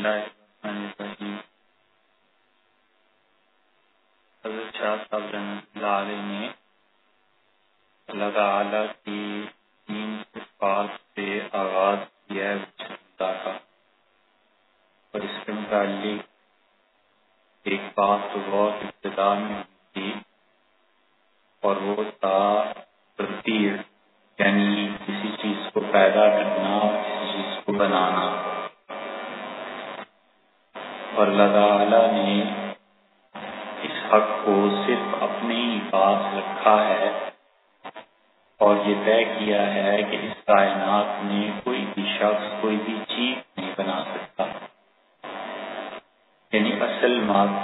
اللہ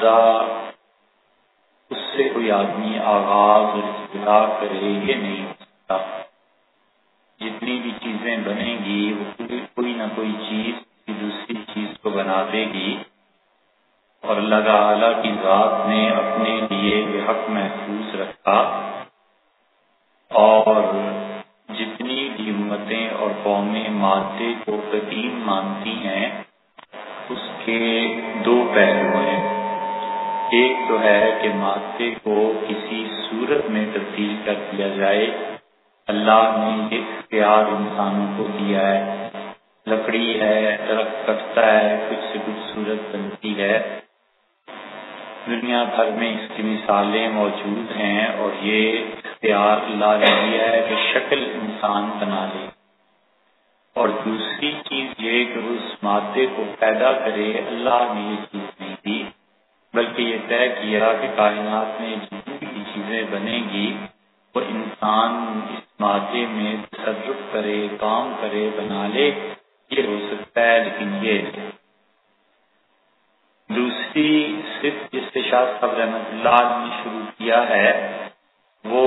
لہذا اس سے کوئی آدمی آغاز اور ابتدا کرے یہ نہیں ہو سکتا۔ جتنی بھی چیزیں بنیں گی، وہ کوئی نہ کوئی چیز دوسری چیز کو بنا دے گی۔ اور اللہ تعالیٰ کی ذات نے اپنے لیے یہ حق محفوظ رکھا ایک تو ہے کہ مادے کو کسی صورت میں تبدیل کر دیا جائے۔ اللہ نے اختیار انسانوں کو دیا ہے۔ لکڑی ہے، درخت کٹتا ہے، کچھ سے کچھ صورت بنتی ہے۔ دنیا بھر میں اس کی مثالیں موجود ہیں اور یہ اختیار اللہ نے دیا ہے کہ شکل انسان بنا لے۔ اور دوسری چیز یہ کہ اس مادے کو پیدا کرے، اللہ نے یہ چیز بلکہ یہ طے کیا کہ کائنات میں جتنی بھی چیزیں بنے گی، وہ انسان اس مادے میں تصرف کرے، کام کرے، بنا لے، یہ ہو سکتا ہے، لیکن یہ دوسری صرف جس سے شاہ صاحب رحمت اللہ نے شروع کیا ہے، وہ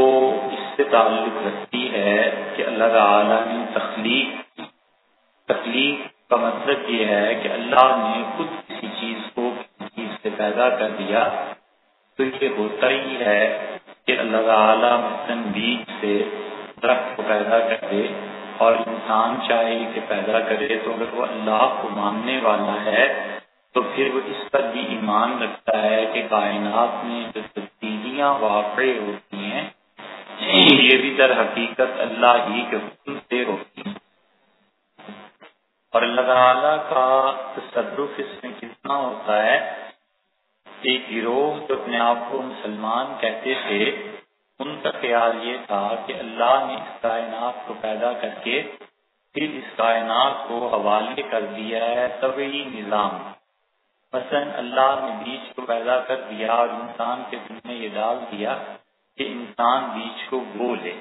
اس سے تعلق رکھتی ہے کہ اللہ تعالی نے تخلیق تخلیق کا مطلب یہ ہے کہ اللہ نے خود پیدا کر دیا۔ تو یہ ہوتا ہی ہے کہ اللہ تعالیٰ مثلاً بیج سے درخت کو پیدا کر دے اور انسان چاہے کہ پیدا کرے، تو اگر وہ اللہ کو ماننے والا ہے، تو پھر وہ اس پر بھی ایمان رکھتا ہے کہ کائنات میں جو تبدیلیاں واقع ہوتی ہیں، یہ بھی در حقیقت اللہ ہی کے حکم سے ہوتی ہیں۔ اور اللہ تعالیٰ کا تصرف اس میں کتنا ہوتا ہے ایک گروہ جو اپنے آپ کو مسلمان کہتے تھے، ان کا خیال یہ تھا کہ اللہ نے اس کائنات کو پیدا کر کے پھر اس کائنات کو حوالے کر دیا ہے طبی نظام۔ مثلا اللہ نے بیج کو پیدا کر دیا، اور انسان کے دل میں یہ ڈال دیا کہ انسان بیج کو بو لے۔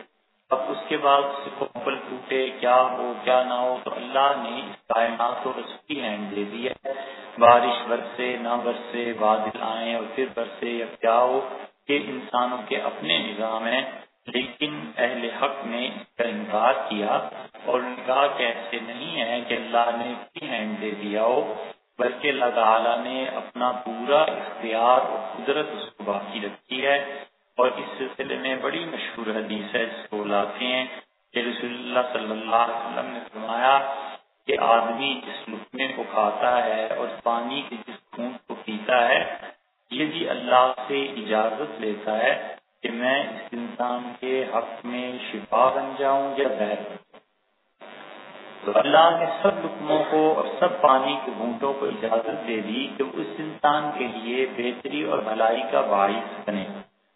اب اس کے بعد اس کو پل ٹوٹے، کیا ہو، کیا نہ ہو، تو اللہ نے اس کائنات کو رسکی ہینڈ دے دیا بارش برسے، نہ برسے، بادل آئے اور پھر برسے یا کیا ہو کہ انسانوں کے اپنے نظام ہیں۔ لیکن اہل حق نے اس کا انکار کیا اور ان کا ایسے نہیں ہے کہ اللہ نے ہینڈ دے دیا ہو، بلکہ اللہ تعالیٰ نے اپنا پورا اختیار اور قدرت اس کو باقی رکھی ہے۔ اور اس سلسلے میں بڑی مشہور حدیث ہے، اس کو لاتے ہیں کہ رسول اللہ صلی اللہ علیہ وسلم نے فرمایا کہ آدمی جس لکمے کو کھاتا ہے اور پانی کے جس خون کو پیتا ہے، یہ بھی اللہ سے اجازت لیتا ہے کہ میں اس انسان کے حق میں شفا بن جاؤں یا بہر تو اللہ نے سب لکموں کو اور سب پانی کے گھونٹوں کو اجازت دے دی کہ اس انسان کے لیے بہتری اور بھلائی کا باعث بنے۔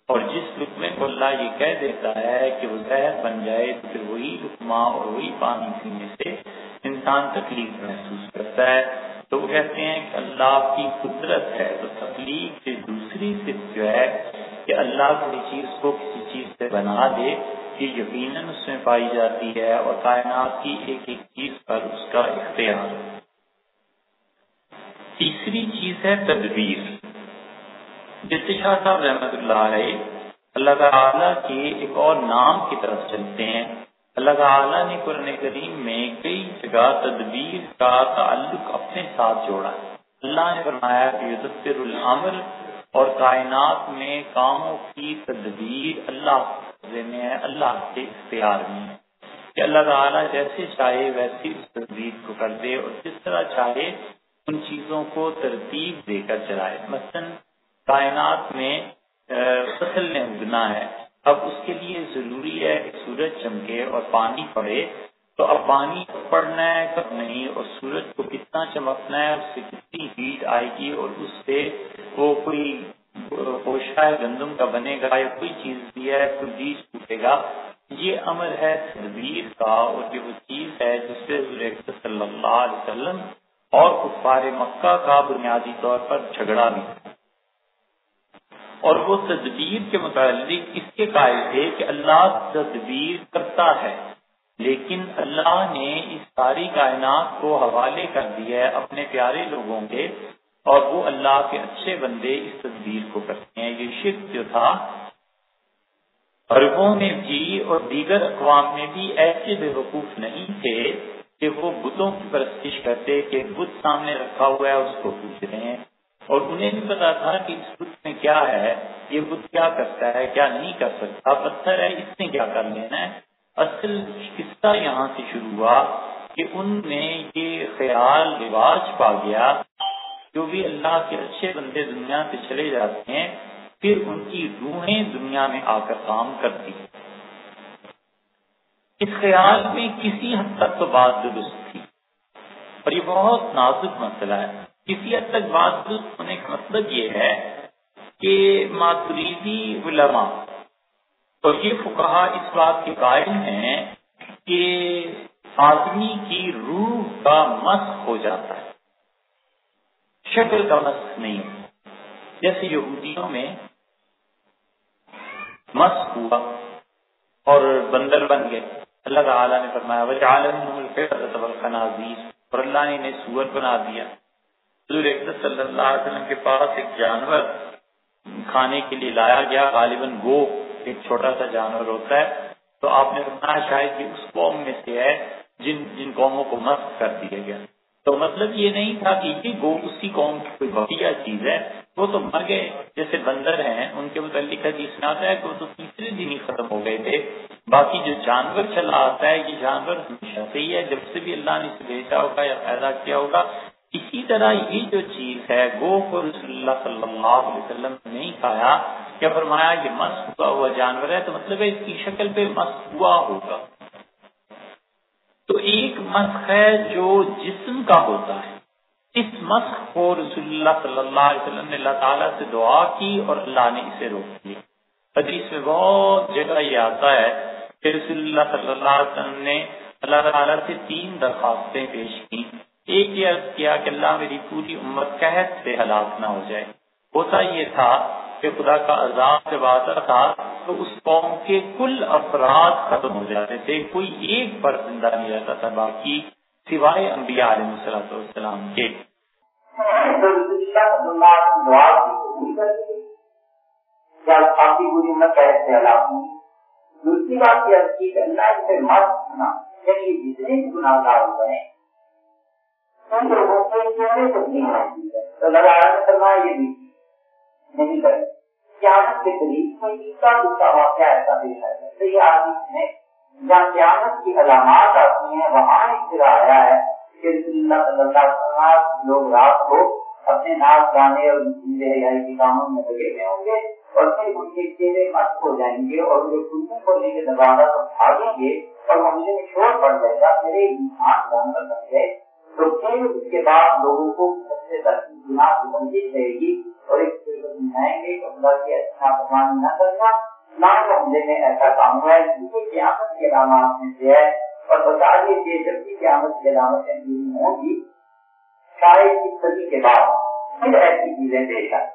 اور جس لکمے کو اللہ یہ کہہ دیتا ہے کہ وہ زہر بن جائے تو پھر وہی لکما اور وہی پانی پینے سے انسان تکلیف محسوس کرتا ہے۔ تو وہ کہتے ہیں کہ اللہ کی قدرت ہے، تو تکلیف سے دوسری صرف جو ہے کہ اللہ کسی چیز کو کسی چیز سے بنا دے یہ یقیناً اس میں پائی جاتی ہے اور کائنات کی ایک ایک چیز پر اس کا اختیار۔ تیسری چیز ہے تدبیر۔ جس شاہ صاحب رحمت اللہ علیہ اللہ تعالیٰ کے ایک اور نام کی طرف چلتے ہیں۔ اللہ تعالیٰ نے قرآن کریم میں کئی جگہ تدبیر کا تعلق اپنے ساتھ جوڑا اللہ نے فرمایا کہ العمل اور کائنات میں کاموں کی تدبیر اللہ میں ہے، اللہ کے اختیار میں ہے۔ کہ اللہ تعالیٰ جیسے چاہے ویسی اس تصویر کو کر دے اور جس طرح چاہے ان چیزوں کو ترتیب دے کر چلائے۔ مثلا کائنات میں فصل نے اگنا ہے۔ اب اس کے لیے ضروری ہے کہ سورج چمکے اور پانی پڑے۔ تو اب پانی پڑنا ہے، کب نہیں؟ اور سورج کو کتنا چمکنا ہے، اس سے کتنی ہیٹ آئے گی؟ اور اس سے وہ کوئی پوشا ہے گندم کا بنے گا یا کوئی چیز بھی ہے، کوئی بیج ٹوٹے گا؟ یہ امر ہے تدبیر کا، اور یہ وہ چیز ہے جس سے صلی اللہ علیہ وسلم اور کفار مکہ کا بنیادی طور پر جھگڑا بھی۔ اور وہ تدبیر کے متعلق اس کے قائل تھے کہ اللہ تدبیر کرتا ہے۔ لیکن اللہ نے اس ساری کائنات کو حوالے کر دیا ہے اپنے پیارے لوگوں کے اور وہ اللہ کے اچھے بندے اس تدبیر کو کرتے ہیں۔ یہ شرک جو تھا، عربوں میں بھی اور دیگر اقوام میں بھی ایسے بے وقوف نہیں تھے کہ وہ بتوں کی پرستش کرتے کہ بت سامنے رکھا ہوا ہے اس کو پوچھ رہے ہیں۔ اور انہیں بھی پتا تھا کہ اس بت میں کیا ہے، یہ بت کیا کرتا ہے، کیا نہیں کر سکتا، پتھر ہے، اس نے کیا کر لینا ہے؟ اصل قصہ یہاں سے شروع ہوا کہ ان میں یہ خیال رواج پا گیا، جو بھی اللہ کے اچھے بندے دنیا سے چلے جاتے ہیں، پھر ان کی روحیں دنیا میں آ کر کام کرتی ہیں۔ اس خیال میں کسی حد تک تو بات درست تھی، اور یہ بہت نازک مسئلہ ہے۔ کسی حد تک بات ہونے کا مطلب یہ ہے کہ ماتریدی علماء اور یہ فکہ اس بات کے قائل ہیں کہ آدمی کی روح کا مس ہو جاتا ہے، شکل کا مس نہیں جیسے یہودیوں میں مس ہوا اور بندر بن گئے۔ اللہ تعالیٰ نے فرمایا اور اللہ نے انہیں سور بنا دیا۔ صلی اللہ علیہ وسلم کے پاس ایک جانور کھانے کے لیے لایا گیا، غالباً گو ایک چھوٹا سا جانور ہوتا ہے۔ تو آپ نے فرمایا شاید یہ اس قوم میں سے ہے جن جن قوموں کو مست کر دیا گیا۔ تو مطلب یہ نہیں تھا کہ یہ گو اسی قوم کی کوئی بقیہ چیز ہے، وہ تو مر گئے۔ جیسے بندر ہیں، ان کے متعلق حدیث میں آتا ہے کہ وہ تو تیسرے دن ہی ختم ہو گئے تھے۔ باقی جو جانور چلا آتا ہے، یہ جانور ہمیشہ سے ہی ہے۔ جب سے بھی اللہ نے اسے بھیجا ہوگا یا پیدا کیا ہوگا اسی طرح یہ جو چیز ہے گو کو رسول اللہ صلی اللہ علیہ وسلم نے نہیں کھایا۔ کیا فرمایا یہ مست ہوا ہوا جانور ہے؟ تو مطلب ہے اس کی شکل پہ مست ہوا ہوگا۔ تو ایک مسخ ہے جو جسم کا ہوتا ہے۔ اس مسخ کو رسول اللہ صلی اللہ علیہ وسلم نے اللہ تعالیٰ سے دعا کی اور اللہ نے اسے روک دیا حدیث میں بہت جگہ یہ آتا ہے کہ رسول اللہ صلی اللہ علیہ وسلم نے اللہ تعالیٰ سے تین درخواستیں پیش کی۔ ایک یہ عرض کیا کہ اللہ میری پوری امت قحط سے ہلاک نہ ہو جائے۔ ہوتا یہ تھا کہ خدا کا عذاب جب آتا تھا تو اس قوم کے کل افراد ختم ہو جاتے تھے۔ کوئی ایک پر زندہ نہیں رہتا تھا، باقی سوائے انبیاء علیہ السلام کے۔ دوسری بات یہ اللہ سے مت سنا یعنی جتنے بھی گناہ گار بنے ان لوگوں کے چہرے کو نہیں تو لگا کرنا یہ بھی نہیں کرے قیامت کے قریب کوئی دوسرا دوسرا واقعہ ایسا پیش آئے گا تو یہ آدمی ہے جہاں قیامت کی علامات آتی ہیں وہاں ایک طرح آیا ہے کہ اللہ صلی اللہ علیہ وسلم لوگ رات کو اپنے ناچ گانے اور رہائی کے کاموں میں لگے ہوئے ہوں گے اور پھر ان کے چہرے مست ہو جائیں گے اور وہ کلو کھولنے کے دروازہ کو بھاگیں گے اور ہمیں شور پڑ جائے گا، میرے انسان جانور بن گئے تو پھر اس کے بعد لوگوں کو سب سے گناہ کی بندش رہے گی اور ایک سمجھائیں گے کہ اللہ کی اچھا پروان نہ کرنا، نہ تو حملے میں ایسا کام ہوا ہے کیونکہ قیامت کی علامات میں سے ہے۔ اور بتا دیجیے جب بھی قیامت کی علامتیں پوری ہوں گی شاید اس صدی کے بعد پھر ایسی چیزیں پیش آئیں۔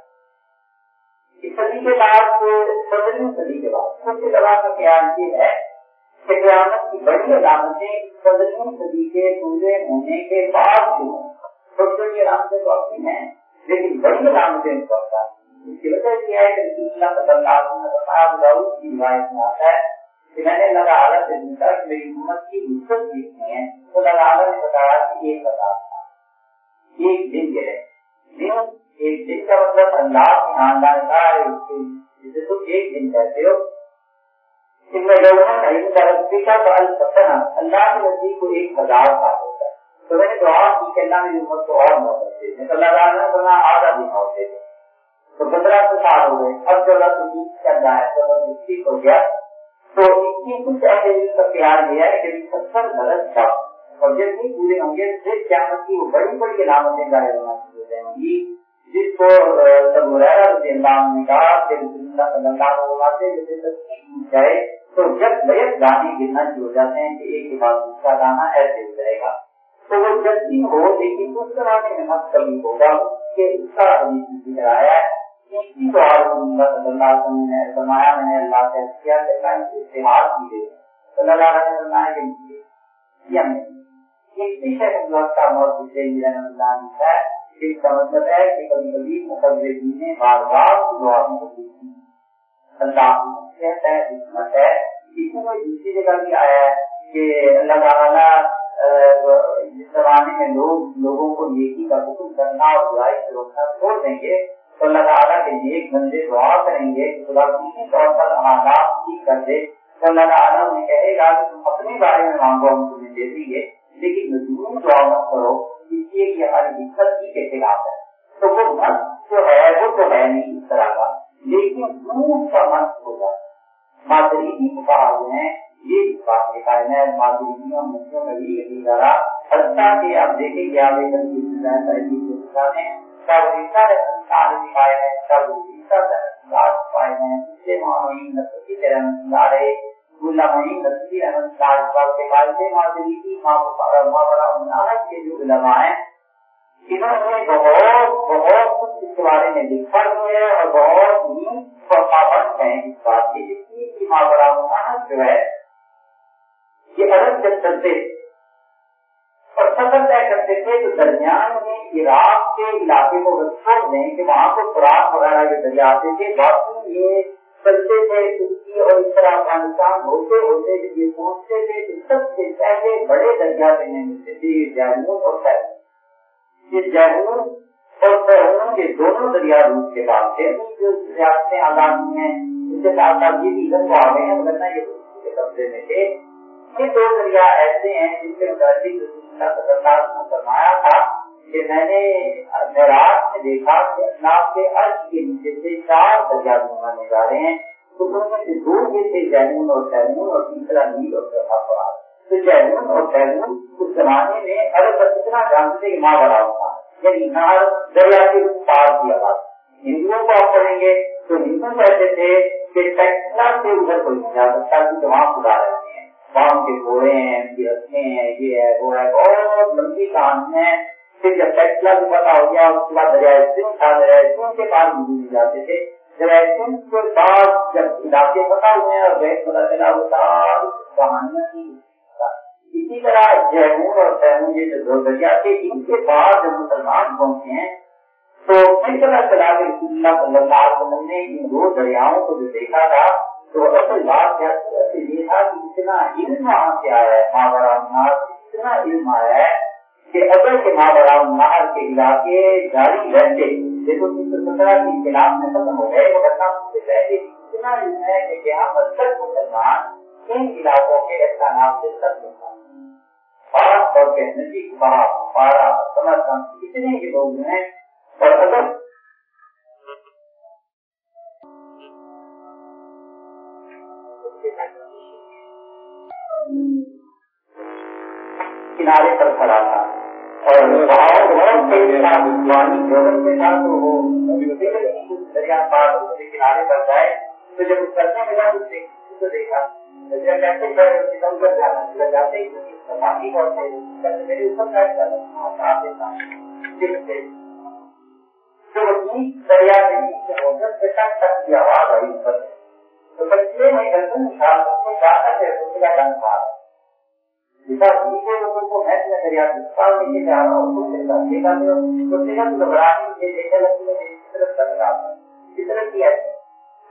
اس صدی کے بعد پندرہویں صدی کے بعد۔ سب سے بڑا کا خیال یہ ہے قیامت کی بڑی علامتیں پندرہویں صدی کے پورے ہونے کے بعد جو ہوں چھوٹی چھوٹی علامتیں تو اپنی ہیں، لیکن بڑی علامتیں اس وقت اس کی وجہ یہ ہے کہ رسول اللہ صلی اللہ علیہ وسلم صاحب داؤد کی روایت میں آتا ہے کہ میں نے اللہ تعالیٰ سے پوچھا کہ میری امت کی عزت دیکھنی ہے؟ تو اللہ تعالیٰ نے بتایا کہ ایک بتا تھا ایک دن کے دن ایک دن کا مطلب اللہ کے خاندان کا ہے جسے تم ایک دن کہتے ہو ان میں لوگوں نے اللہ کے نزدیک کو ایک ہزار سال ہوتا ہے۔ تو میں نے دعا کی کہ اللہ میری امت کو اور موت دے میں اللہ تعالیٰ نے آدھا بھی موت دے تو پندرہ سے سال ہو گئے، اب جو اللہ تو کر رہا ہے تو ٹھیک ہو گیا، تو اس کی کچھ ایسے کا پیار دیا ہے کہ ستر غلط تھا۔ اور جب نہیں پورے ہوں گے، پھر کیا کی وہ بڑی بڑی علامتیں ظاہر ہونا شروع ہو جائیں گی۔ جس کو رضی اللہ نے کہا کہ رسول اللہ صلی اللہ علیہ وسلم جائے، تو جب بیت دانے گرنا شروع ہو جاتے ہیں کہ ایک کے بعد دوسرا دانا ایسے ہو جائے گا۔ تو وہ جلدی ہو، لیکن اس طرح کے مت کبھی ہوگا کہ اس کا حدیث آیا۔ ہے اسی دعا اللہ صلی اللہ علیہ وسلم نے فرمایا، میں نے اللہ سے کیا کہ استعمال کی ہے صلی اللہ علیہ وسلم نے کیا اسی سے اللہ کا موت سے میرا اللہ ہے۔ اس کا مطلب ہے کہ کبھی کبھی نے بار بار دعا کی اللہ ہے، حکمت ہے۔ اسی میں دوسری جگہ بھی آیا ہے کہ اللہ تعالیٰ جس زمانے میں لوگ، لوگوں کو نیکی کا حکم کرنا اور برائی سے روکنا چھوڑ دیں گے، تو اللہ تعالیٰ کے ایک بندے دعا کریں گے خدا کسی طور پر حالات ٹھیک کر دے۔ تو اللہ تعالیٰ انہیں کہے گا کہ تم اپنے بارے میں مانگو، ہم تمہیں دے دیں گے، لیکن مجبور دعا مت کرو۔ اس لیے کہ ہماری دقت ہی کے خلاف ہے۔ تو وہ مت جو ہے، وہ تو ہے نہیں اس طرح کا۔ لیکن دور کا مت ہوگا مادری کہا ہیں۔ یہ بات کے قائم ہے مچھلیوں میں بھی یہی کرا حتیٰ کہ آپ دیکھیں گے آپ ایک انہوں نے بہت بہت کچھ اس بارے میں لکھا اور بہت ہی پابند ہیں اس بات جو ہے، یہ جب چلتے اور سفر طے کرتے تھے تو درمیان میں عراق کے علاقے کو چھوڑ دیں کہ وہاں کو خوراک وغیرہ کے دریا آتے تھے باقی یہ چلتے تھے ترکی اور اس طرح افغانستان ہوتے ہوتے جب یہ پہنچتے تھے تو سب سے پہلے بڑے دریا سے ملتے تھے یہ جہنم اور سیل یہ جہنم اور سہنم یہ دونوں دریا روس کے بعد تھے۔ جو ریاستیں آزادی ہیں ان کے ساتھ ساتھ یہ ادھر کو آ گئے ہیں ورنہ یہ کے قبضے میں تھے۔ یہ دو دریا ایسے ہیں جن کے متعلق خطرناک نے فرمایا تھا۔ کہ میں نے معراج میں دیکھا کہ اللہ کے عرض کے نیچے سے چار دریا گھومانے جا رہے ہیں۔ تو ان میں سے دو یہ تھے جینون اور سیمون اور تیسرا نیل اور چوتھا فرار تو جینون اور سیمون اس زمانے میں عرب اتنا جانتے ماں بڑا ہوتا یعنی نہر دریا کے پار کیا تھا۔ ہندوؤں کو آپ پڑھیں گے تو ہندو کہتے تھے کہ ٹیکسلا سے ادھر کوئی نہیں جا سکتا، کیونکہ وہاں خدا رہتے ہیں۔ کام کے گھوڑے ہیں رستے ہیں، یہ ہے، وہ ہے۔ بہت لمبی کہانی ہے پھر جب فیصلہ بھی پتا ہو گیا اس کے بعد دریائے سنگھ تھا دریائے سنگھ کے پاس بھی جاتے تھے۔ دریائے سنگھ کے بعد جب علاقے پتا ہوئے اور بیت پتا چلا وہ ساری کہانیاں تھی اسی طرح جیمور اور تیمور یہ جو دو دریا تھے، ان کے بعد جب مسلمان پہنچے ہیں، تو پھر پتا چلا کہ رسول اللہ صلی اللہ علیہ وسلم نے ان دو دریاؤں کو جو دیکھا تھا، تو اصل بات یہ تھا کہ اتنا علم وہاں سے آیا ہے ماں بڑا نار اتنا علم آیا ہے کہ اگر کے ماں نہر کے علاقے جاری رہتے دیکھو سترہ کے میں ختم ہو گئے سے پہلے اتنا علم ہے کہ یہاں پر سب مسلمان ان علاقوں کے احسانات سے سب نزدیک پارا اتنے ہی لوگ ہیں اور اگر کنارے پر کھڑا تھا۔ اور دریا کنارے پر جائے۔ تو جب کرنے لگا تو دیکھا جاتے دریا کے کی آواز آئی تو بچے میں گندم نکال کو جاتا ہے නිසා ජීවිතේ මොකක් කොහොමද කරලා ඉස්සාවෙන්නේ දානවා උතුම් දෙයක්. මේකම කොටේකට ග්‍රාහකින් මේ දෙකලා කියන මේ විතර කරලා. විතර කියන්නේ.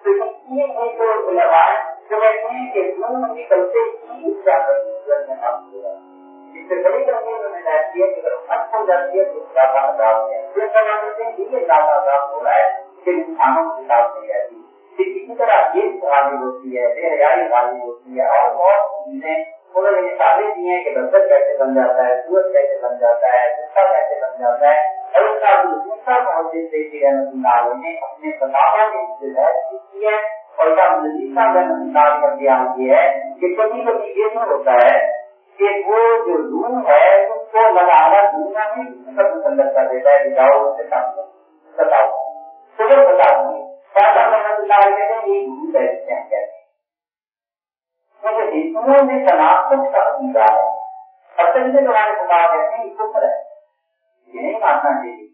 ප්‍රතික්‍රියේ හේතු වලවා සමහරවිට ටෙක්නොලොජි කල්පේ ඉස්සරහට යනවා. විතර කරගෙන මේ දැක්කේ කරොත් අත්හොදාතිය දුක්ඛාපා දාන්නේ. ඒ තමයි ඉන්නේ දාපා දාපෝලයි. ඒ තමයි දාපෝලයි. ඉතින් විතරක් ඒ සාධිවෘතිය, ඒ යයි සාධිවෘතිය, ඔව් ඔව් නේ انہوں نے مثالیں دی ہیں کہ بندر کیسے بن جاتا ہے، سورج کیسے بن جاتا ہے کتا کیسے بن جاتا ہے، اور اس کا دوسرا محدث دیکھی رحمۃ اللہ علیہ نے اپنے کتابوں میں ہدایت کی ہے، اور صاحب نزیر صاحب رحمۃ اللہ علیہ کا بیان یہ ہے، کہ کبھی کبھی یہ بھی ہوتا ہے کہ وہ جو روح ہے، اس کو لگانا دنیا میں پسند کر دیتا ہے جاؤ اس سے کام بتاؤ۔ تو وہ بتا دیں رحمۃ اللہ علیہ کہتے ہیں، یہ روح ہے اس سے ہم کہتے ہیں کیونکہ ہندوؤں میں تناسب کا عقیدہ ہے۔ اصل سے تمہارے خدا کہتے ہیں کفر ہے۔ یہ نہیں ماننا چاہیے۔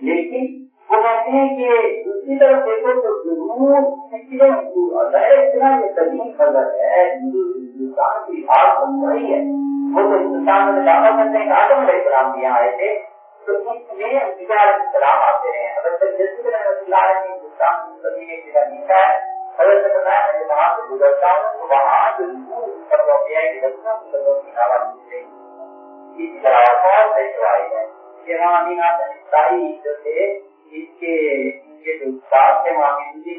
لیکن وہ کہتے ہیں کہ دوسری طرف دیکھو تو ضرور پچھلے ہندو ہے اتنا یہ تبھی خبر ہے۔ ہندوستان کی بات بن رہی ہے۔ وہ تو ہندوستان میں دعویٰ کرتے ہیں۔ آدم علیہ السلام بھی آئے تھے؟ تو اس میں انبیاء علیہ السلام آتے ہیں۔ اگر تک جیسے رحمۃ اللہ علیہ ہندوستان کی کبھی نے جگہ لکھا ہے۔ اگر میں وہاں سے گزرتا ہوں تو وہاں جو نور پر ہے کی اس طرح بہت ہے کہ امین آسن جو تھے، اس کے کے جو استاد تھے، وہاں کی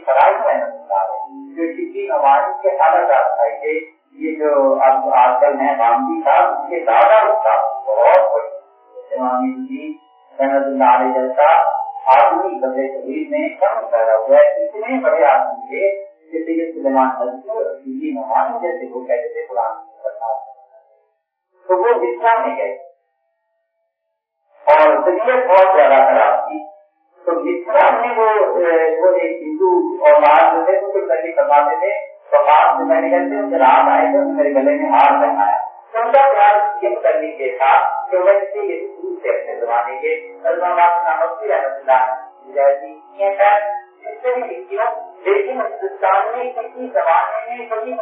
جو کسی نماز کے حالت تھے، یہ جو آج کل میں باندھی اس کے بہت رحمت اللہ علیہ آدمی میں کم پیدا ہوا ہے۔ اتنے بڑے آدمی تھے جیسے سلیمان حضرت نمان جیسے وہ کہتے تھے قرآن تو وہ اسلام میں گئے۔ اور طبیعت بہت زیادہ خراب تھی۔ تو اسلام میں وہ ایک ہندو اور بعد جو تھے، وہ کچھ لگے کرواتے تھے تو بعد میں نے کہتے ہیں رات آئے تو میرے گلے میں ہار پہنایا تو ان کا پیار یہ کرنے کے تھا کہ وہ سے یہ شروع سے اپنے زمانے کے۔ سلمان رحمت اللہ جیسی ہے اس سے بھی لکھیوں لیکن ہندوستان میں کسی زمانے میں کبھی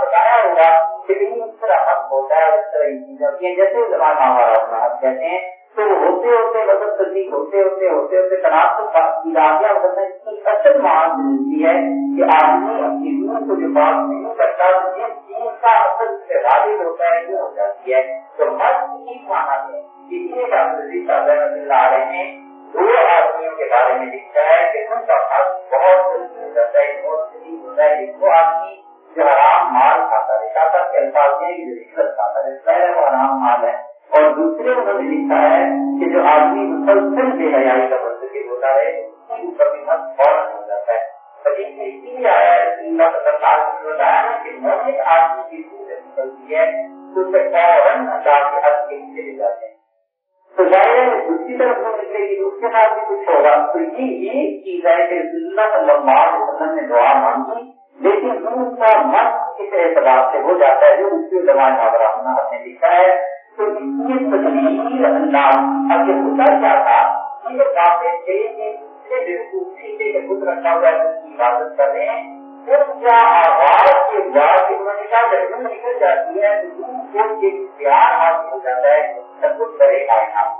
بتایا ہوگا کہ اس طرح حق ہوتا ہے، اس طرح جیسے زمانہ ہمارا اپنا حق کہتے ہیں، تو ہوتے ہوتے مدد تصدیق ہوتے ہوتے ہوتے ہوتے تناسب کی راجیاں مدد اصل مان ملتی ہے کہ آدمی اپنی روح کو جو بات نہیں کرتا، جس چیز کا اصل سے واضح ہوتا ہے، وہ ہو جاتی ہے۔ تو مت کی مانا ہے۔ اس لیے ڈاکٹر رحمت اللہ علیہ نے دو آدمیوں کے بارے میں لکھا ہے کہ ان کا حق بہت ہو جاتا ہے، بہت شدید ہوتا ہے۔ وہ آدمی جو حرام مال کھاتا ہے کہتا کہ الفاظ میں رشوت کھاتا ہے پہلے وہ حرام مال ہے۔ اور دوسرے انہوں نے لکھا ہے کہ جو آدمی مسلسل بے حیائی کا مرتکب ہوتا ہے اوپر بھی مت فوراً ہو جاتا ہے۔ حدیث میں اسی لیے آیا ہے کہ اللہ تعالیٰ نے بتایا نا کہ مومن آدمی کی صورت نکلتی ہے، تو اسے فوراً اللہ کے حد کے نیچے لے جاتے ہیں۔ تو ظاہر ہے دوسری طرف وہ نکلے گی اس کے ساتھ بھی کچھ ہوگا۔ تو یہ یہ چیز ہے کہ اللہ صلی اللہ علیہ وسلم نے دعا مانگی، لیکن ان کا مت اس اعتبار سے ہو جاتا ہے جو اس کی زبان آبراہنا نے لکھا ہے، تو اتنی تجلیل اللہ اب یہ ہوتا کیا تھا؟ کہ یہ باتیں تھے کہ بیوقوفی سے یہ خود رکھا ہوا ہے، اس کی عبادت کر رہے ہیں، ان کا آواز کے بعد انہوں نے کہا جب نکل جاتی ہے، تو روح کو ایک پیار حاصل ہو جاتا ہے سب کچھ کرے کائنات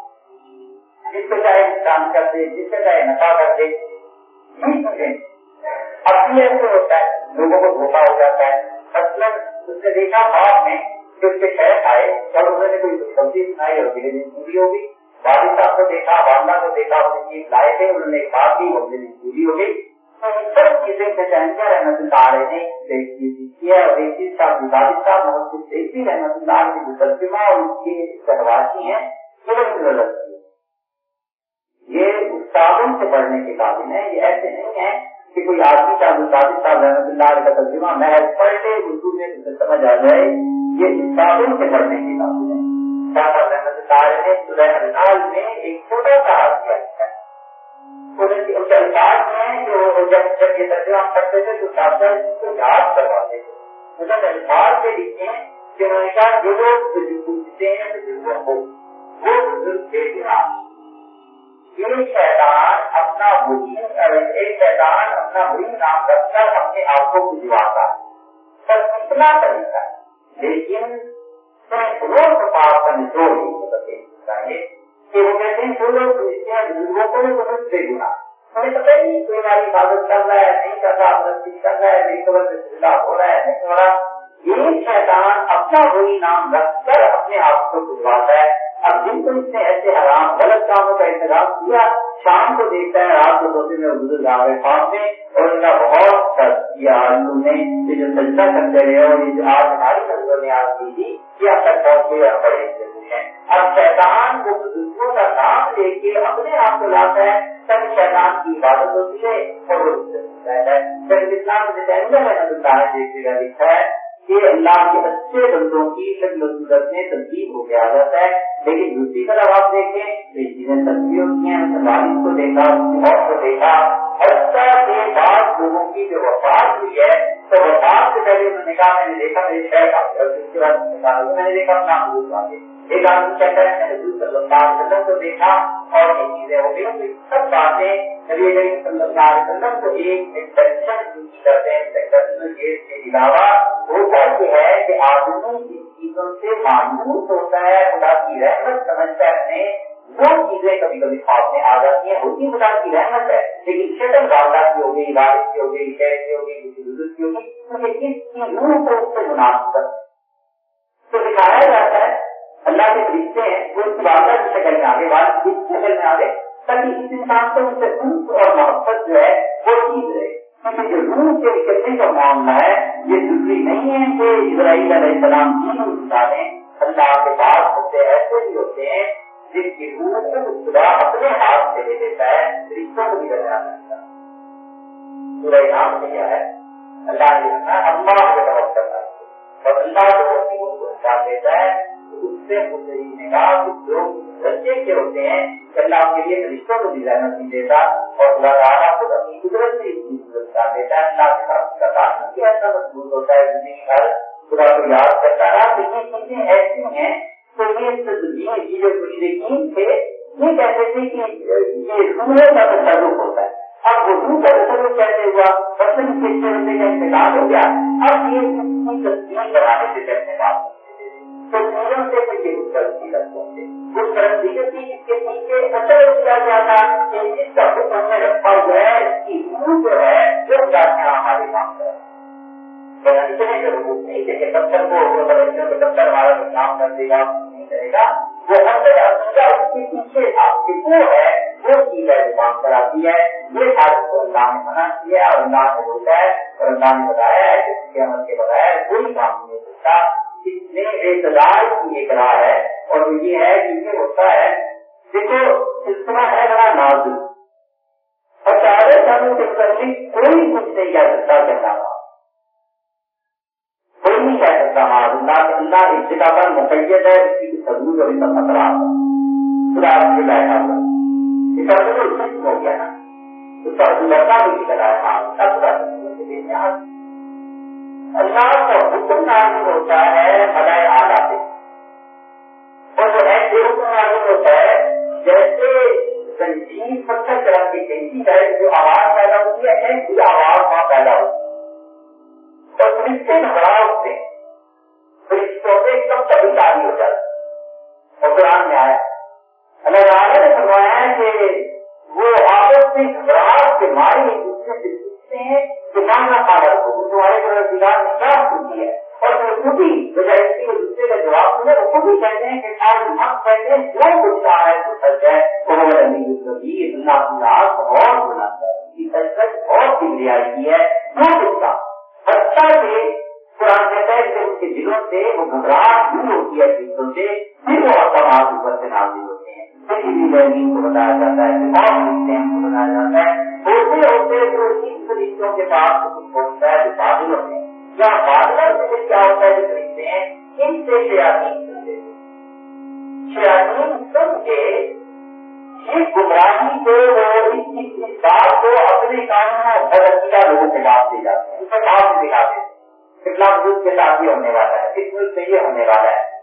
جس کو چاہے انسان کر دے جس سے چاہے نفا کر دے اپنے سے ہوتا ہے لوگوں کو دھوکا ہو جاتا ہے مثلاً اس نے دیکھا بعد میں کہ اس کے شہر آئے جب انہوں نے کوئی سبزی سنائی اور دھیرے دن پوری ہوگی والد صاحب کو دیکھا والدہ کو دیکھا انہوں نے چیز لائے تھے انہوں نے ایک بات کی وہ دن پوری ہو گئی سب چیزیں رحمت اللہ علیہ نے اور ایک چیز صاحب صاحب رحمت اللہ علیہ کی ترجمہ اور اس سہواسی ہیں یہ استادوں سے پڑھنے کے قابل ہیں، یہ ایسے نہیں ہیں کہ کوئی آدمی کا صاحب رحمت اللہ علیہ کا ترجمہ میں پڑھ لے، اردو میں سمجھ آ جائے۔ یہ استادوں سے پڑھنے کے قابل ہیں۔ رحمت اللہ علیہ نے سورہ میں ایک چھوٹا سا حرف کیا ہے ان کے الفاظ میں جو جب جب یہ ترجمہ کرتے تھے تو ساتھ کو یاد کرواتے تھے۔ مطلب الفاظ سے لکھتے ہیں کہ انہوں نے کہا جو لوگ پوچھتے ہیں تو بزرگ ہو وہ بزرگ کے بنا۔ ایک شیطان اپنا وہی ایک شیطان اپنا وہی نام رکھ کر اپنے آپ کو بجواتا ہے۔ پر کتنا طریقہ ہے؟ لیکن روز پاس کا نچوڑ چاہیے کہ وہ کہتے ہیں جو لوگ پوچھتے ہیں بزرگوں کو بھی بہت سے گنا ہمیں پتہ ہی نہیں کوئی ہماری حفاظت کر رہا ہے نہیں کر رہا مرضی کر رہا ہے نہیں خبر سے ہو رہا ہے نہیں ہو رہا ایک شیطان اپنا وہی نام رکھ کر اپنے آپ کو بجواتا ہے اب جن کو اس نے ایسے حرام غلط کاموں کا انتظام کیا شام کو دیکھتا ہے رات کو سوتے میں بزرگ آ گئے خواب میں اور ان کا بہت سر کیا تم نے یہ جو سجدہ کرتے رہے اور یہ جو آج ہماری نظروں نے آج دی تھی یہ اب تک گئے اور بڑے ہیں۔ اب شیطان وہ بزرگوں کا نام لے کے اپنے آپ کو لاتا ہے، تب شیطان کی عبادت ہوتی ہے اور وہ جب اسلام دیکھنے کا لکھا ہے کہ اللہ کے اچھے بندوں کی شکل و صورت میں تبدیل ہو کے آ جاتا ہے۔ لیکن دوسری طرف آپ دیکھیں تو چیزیں تبدیل ہوتی ہیں والد کو دیکھا موت کو دیکھا۔ حتیٰ کے بعد لوگوں کی جو وفات ہوئی ہے، تو وفات سے پہلے انہوں نے کہا، میں نے دیکھا، میرے شہر کا۔ اس کے بعد میں نے دیکھا، اپنا حضور آگے ایک آدمی کیا کریں میں نے حضور صلی اللہ علیہ وسلم کو دیکھا اور یہ چیزیں ہو گئی۔ سب باتیں نبی کریم صلی اللہ علیہ وسلم کو ایک انٹرشن کرتے ہیں کے علاوہ ہوتا یہ ہے کہ آدمی ان چیزوں سے مایوس ہوتا ہے، خدا کی رحمت سمجھتا ہے اپنے۔ وہ چیزیں کبھی کبھی خواب میں آ جاتی ہیں ہوتی خدا کی رحمت ہے۔ لیکن شکل والدہ کی ہو گئی بارش کی ہو گئی، شہر کی ہو گئی، کسی بزرگ کی ہوگی کیونکہ اس کی روح کو اس سے مناسب تو دکھایا جاتا ہے اللہ کے فرشتے ہیں، وہ اس والدہ کی شکل میں آگے والد کس شکل میں آگے، تاکہ اس انسان کو ان سے انس اور محبت جو ہے، وہ چیز رہے۔ کیونکہ جو روح کے نکلنے کا معاملہ ہے، یہ ضروری نہیں ہے کہ اسرائیل علیہ السلام تین انسانیں اللہ کے پاس ہوتے ایسے بھی ہوتے ہیں جن کی روح کو خدا اپنے ہاتھ سے لے لیتا ہے، رشتوں کو بھی لگا سکتا پورا نام کیا ہے؟ اللہ نے اللہ کو طرف کرنا اور اللہ کو انسان دیتا ہے۔ اس سے جو بچے کے ہوتے ہیں، اللہ کے لیے کو بھی نہیں دیتا اور اللہ تعالیٰ خود اپنی قدرت سے اس چیز کو بتا دیتا ہے۔ اللہ کے ساتھ کا تعلق کیا ایسا مضبوط ہوتا ہے۔ زندگی خدا کو یاد کرتا رہا تو یہ چیزیں ایسی ہیں تو یہ جو مشرقین تھے۔ یہ کہتے تھے کہ یہ روحوں کا تصرف ہوتا ہے۔ اب کا تصرف کیسے ہوا؟ کا انتقال ہو گیا۔ اب یہ تصویر بنانے سے کیسے بات تو چیزوں سے کوئی اس ترقی رکھتے تھے اس کے پیچھے اثر کیا جاتا کہ جس کا حکم میں رکھا ہوا ہے، اس کی روح جو ہے، وہ جانا ہمارے کام کرے اتنے نہیں کہ دفتر کو دفتر ہمارا کام کر دے گا، نہیں کرے گا۔ وہ عقیدہ اس کے پیچھے آپ وہ ہے، وہ چیز ہے کام کراتی ہے یہ حالت کو اللہ نے منع کیا اور اللہ نے ہے اور اللہ نے بتایا ہے کہ اس کے عمل کے بغیر کوئی کام نہیں ہو سکتا نے اعتدار کی ایک راہ ہے اور وہ یہ ہے کہ یہ ہوتا ہے، دیکھو سلسلہ ہے بڑا نازک اور سارے سالوں کے متعلق کوئی کچھ نہیں کہہ سکتا کہتا کوئی نہیں کہہ سکتا معاذ اللہ کہ اللہ اس جگہ پر مقید ہے، اس کی ثبوت اور اس کا خطرہ۔ خدا سے بیٹھا ہوا۔ اس کا تو ہو گیا۔ نا اس کا لڑکا بھی نکل آیا ہاں خدا اللہ کا حکم نازل ہوتا ہے ملائے آلہ سے۔ اور وہ ایسے حکم نازل ہوتا ہے، جیسے زنجیر پتھر طرح کی کہتی ہے جو آواز پیدا ہوتی ہے، ایسی آواز وہاں پیدا ہوتی اور فرشتے گھبرا ہوتے ہیں۔ فرشتوں سے ایک دم کبھی تاری ہو جاتا اور قرآن میں آیا اللہ تعالیٰ نے فرمایا ہے کہ وہ آپس میں گھبراہٹ کے مارے ایک دوسرے سے پوچھتے ہیں۔ کہ ماننا پا ہو تمہارے پروردگار نے کیا پوچھی ہے، اور وہ خود ہی بجائے اس کے دوسرے کا جواب سنے وہ خود ہی کہتے ہیں کہ آج ہم کہتے ہیں، جو کچھ کہا ہے تو سچ ہے، وہ نبی کبیر اللہ کی رات اور بناتا ہے۔ سچ اور کبریائی کی ہے جو کچھ کا حتیٰ کہ قرآن کہتا ہے کہ ان کے دلوں سے وہ گھبراہٹ دور ہوتی ہے، چیزوں سے، پھر وہ احکامات اوپر سے نازل ہوتے ہیں۔ کسی بھی زمین کو بتایا جاتا ہے اور سسٹم کو بتایا جاتا ہے ہوتے ہوتے جو ان فرشتوں کے پاس پہنچتا ہے، جو بادل ہوتے ہیں یا بادل سے کیا ہوتا ہے جو فرشتے ہیں، ان سے شیاتی شیاتی سن کے یہ گمراہی کو اس بات کو اپنے قانون اور بدرکیہ لوگوں کے بعد دے جاتے ہیں اس کا کام دکھاتے۔ ہیں کتنا ملک کے ساتھ یہ ہونے والا ہے کس ملک سے یہ ہونے والا ہے۔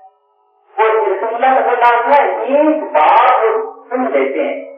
وہ رسول اللہ صلی اللہ علیہ وسلم ایک بات سن لیتے ہیں۔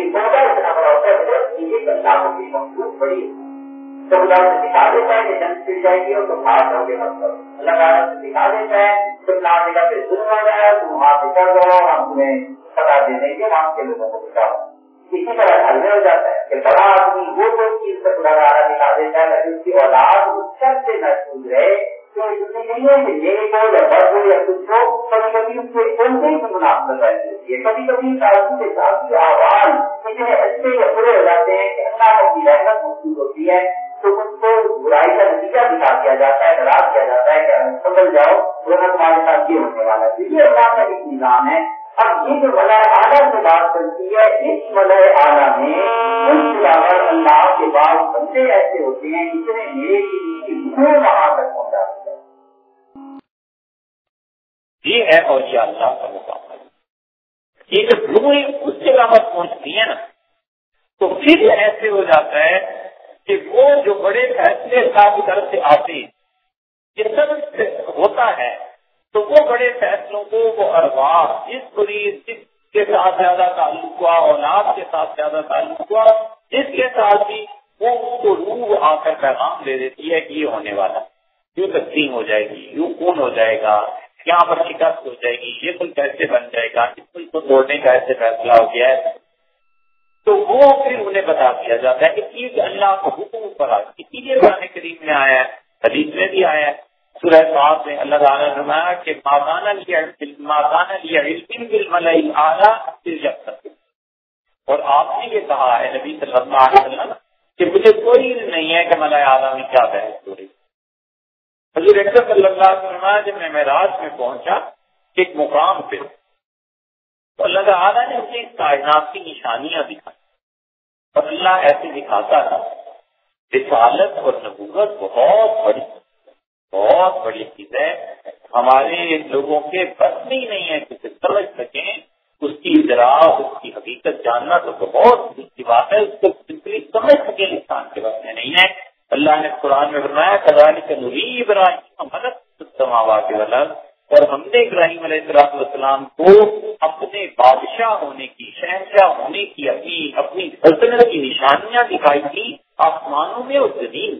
ہوتا ہے اللہ کی مخصوص بڑی تو خدا سے دکھا دیتا ہے کہ جنگ جائے گی اور اللہ تعالیٰ سے دکھا دیتا ہے جگہ پہ ظلم تم وہاں سے ہم تمہیں پتا دے دیں گے وہاں کے لوگوں کو بچاؤ۔ اسی طرح حل ہو جاتا ہے کہ بڑا آدمی وہ چیز سے خدا تعالیٰ دکھا دیتا ہے اس کی اولاد اس سب سے محفوظ رہے۔ تو اس نہیں ہے کہ یا بڑھ ہو یا کچھ ہو کبھی کبھی اس کے مناسبت کبھی کبھی کے ساتھ کی آواز اتنے اچھے یا برے ہو جاتے ہیں کہ اللہ کی رحمت محسوس ہوتی ہے تو اس کو برائی کا نتیجہ دکھا دیا جاتا ہے ڈرا دیا جاتا ہے کہ سمجھ جاؤ ورنہ تمہارے ساتھ یہ ہونے والا ہے یہ اللہ کا ایک نظام ہے اب یہ جو ملائے اعلیٰ سے بات کرتی ہے اس ملائے اعلیٰ میں اس علاوہ اللہ کے بعد بندے ایسے ہوتے ہیں اتنے میرے یہ ہے اور یہ اللہ کا مقام ہے۔ یہ جب روحیں اس جگہ پر پہنچتی ہیں نا، تو پھر ایسے ہو جاتا ہے کہ وہ جو بڑے فیصلے کی طرف سے آتے یہ سب ہوتا ہے، تو وہ بڑے فیصلوں کو، وہ ارواح جس بری، جس کے ساتھ زیادہ تعلق ہوا، اولاد کے ساتھ زیادہ تعلق ہوا، جس کے ساتھ بھی وہ اس کو روح آ کر پیغام دے دیتی ہے کہ یہ ہونے والا یوں تقسیم ہو جائے گی، یوں کون ہو جائے گا یہاں پر شکست ہو جائے گی، یہ ملک کیسے بن جائے گا، اس ملک کو توڑنے کا ایسے فیصلہ ہو گیا ہے۔ تو وہ پھر انہیں بتا دیا جاتا ہے کہ اللہ کو حکم پر آ، اسی لیے قرآن کریم میں آیا ہے، حدیث میں بھی آیا ہے۔ سورہ صاحب میں اللہ تعالیٰ نے فرمایا کہ ماکانہ لیا ماکانہ لیا علم بالملئی اعلیٰ پھر جب تک اور آپ نے یہ کہا ہے نبی صلی اللہ علیہ وسلم کہ مجھے کوئی علم نہیں ہے کہ ملائے اعلیٰ میں کیا بحث ہو رہی۔ حضور اکرم صلی اللہ علیہ وسلم جب میں معراج میں پہنچا، ایک مقام پہ، تو اللہ تعالیٰ نے مجھے کائنات کی نشانیاں دکھائی۔ اور اللہ ایسے دکھاتا تھا، رسالت اور نبوت بہت بڑی بہت بڑی چیز ہے۔ ہمارے لوگوں کے بس بھی نہیں ہے کہ سمجھ سکیں، اس کی اجراف اس کی حقیقت جاننا تو بہت کی بات ہے، اس کو سمپلی سمجھ سکے انسان کے بس میں نہیں ہے۔ اللہ نے قرآن میں فرمایا کدال کے نوری ابراہیم مدد سماوات اور ہم نے ابراہیم علیہ السلام کو اپنے بادشاہ ہونے کی، شہنشاہ ہونے کی، اپنی اپنی سلطنت کی نشانیاں دکھائی تھی آسمانوں میں اور زمین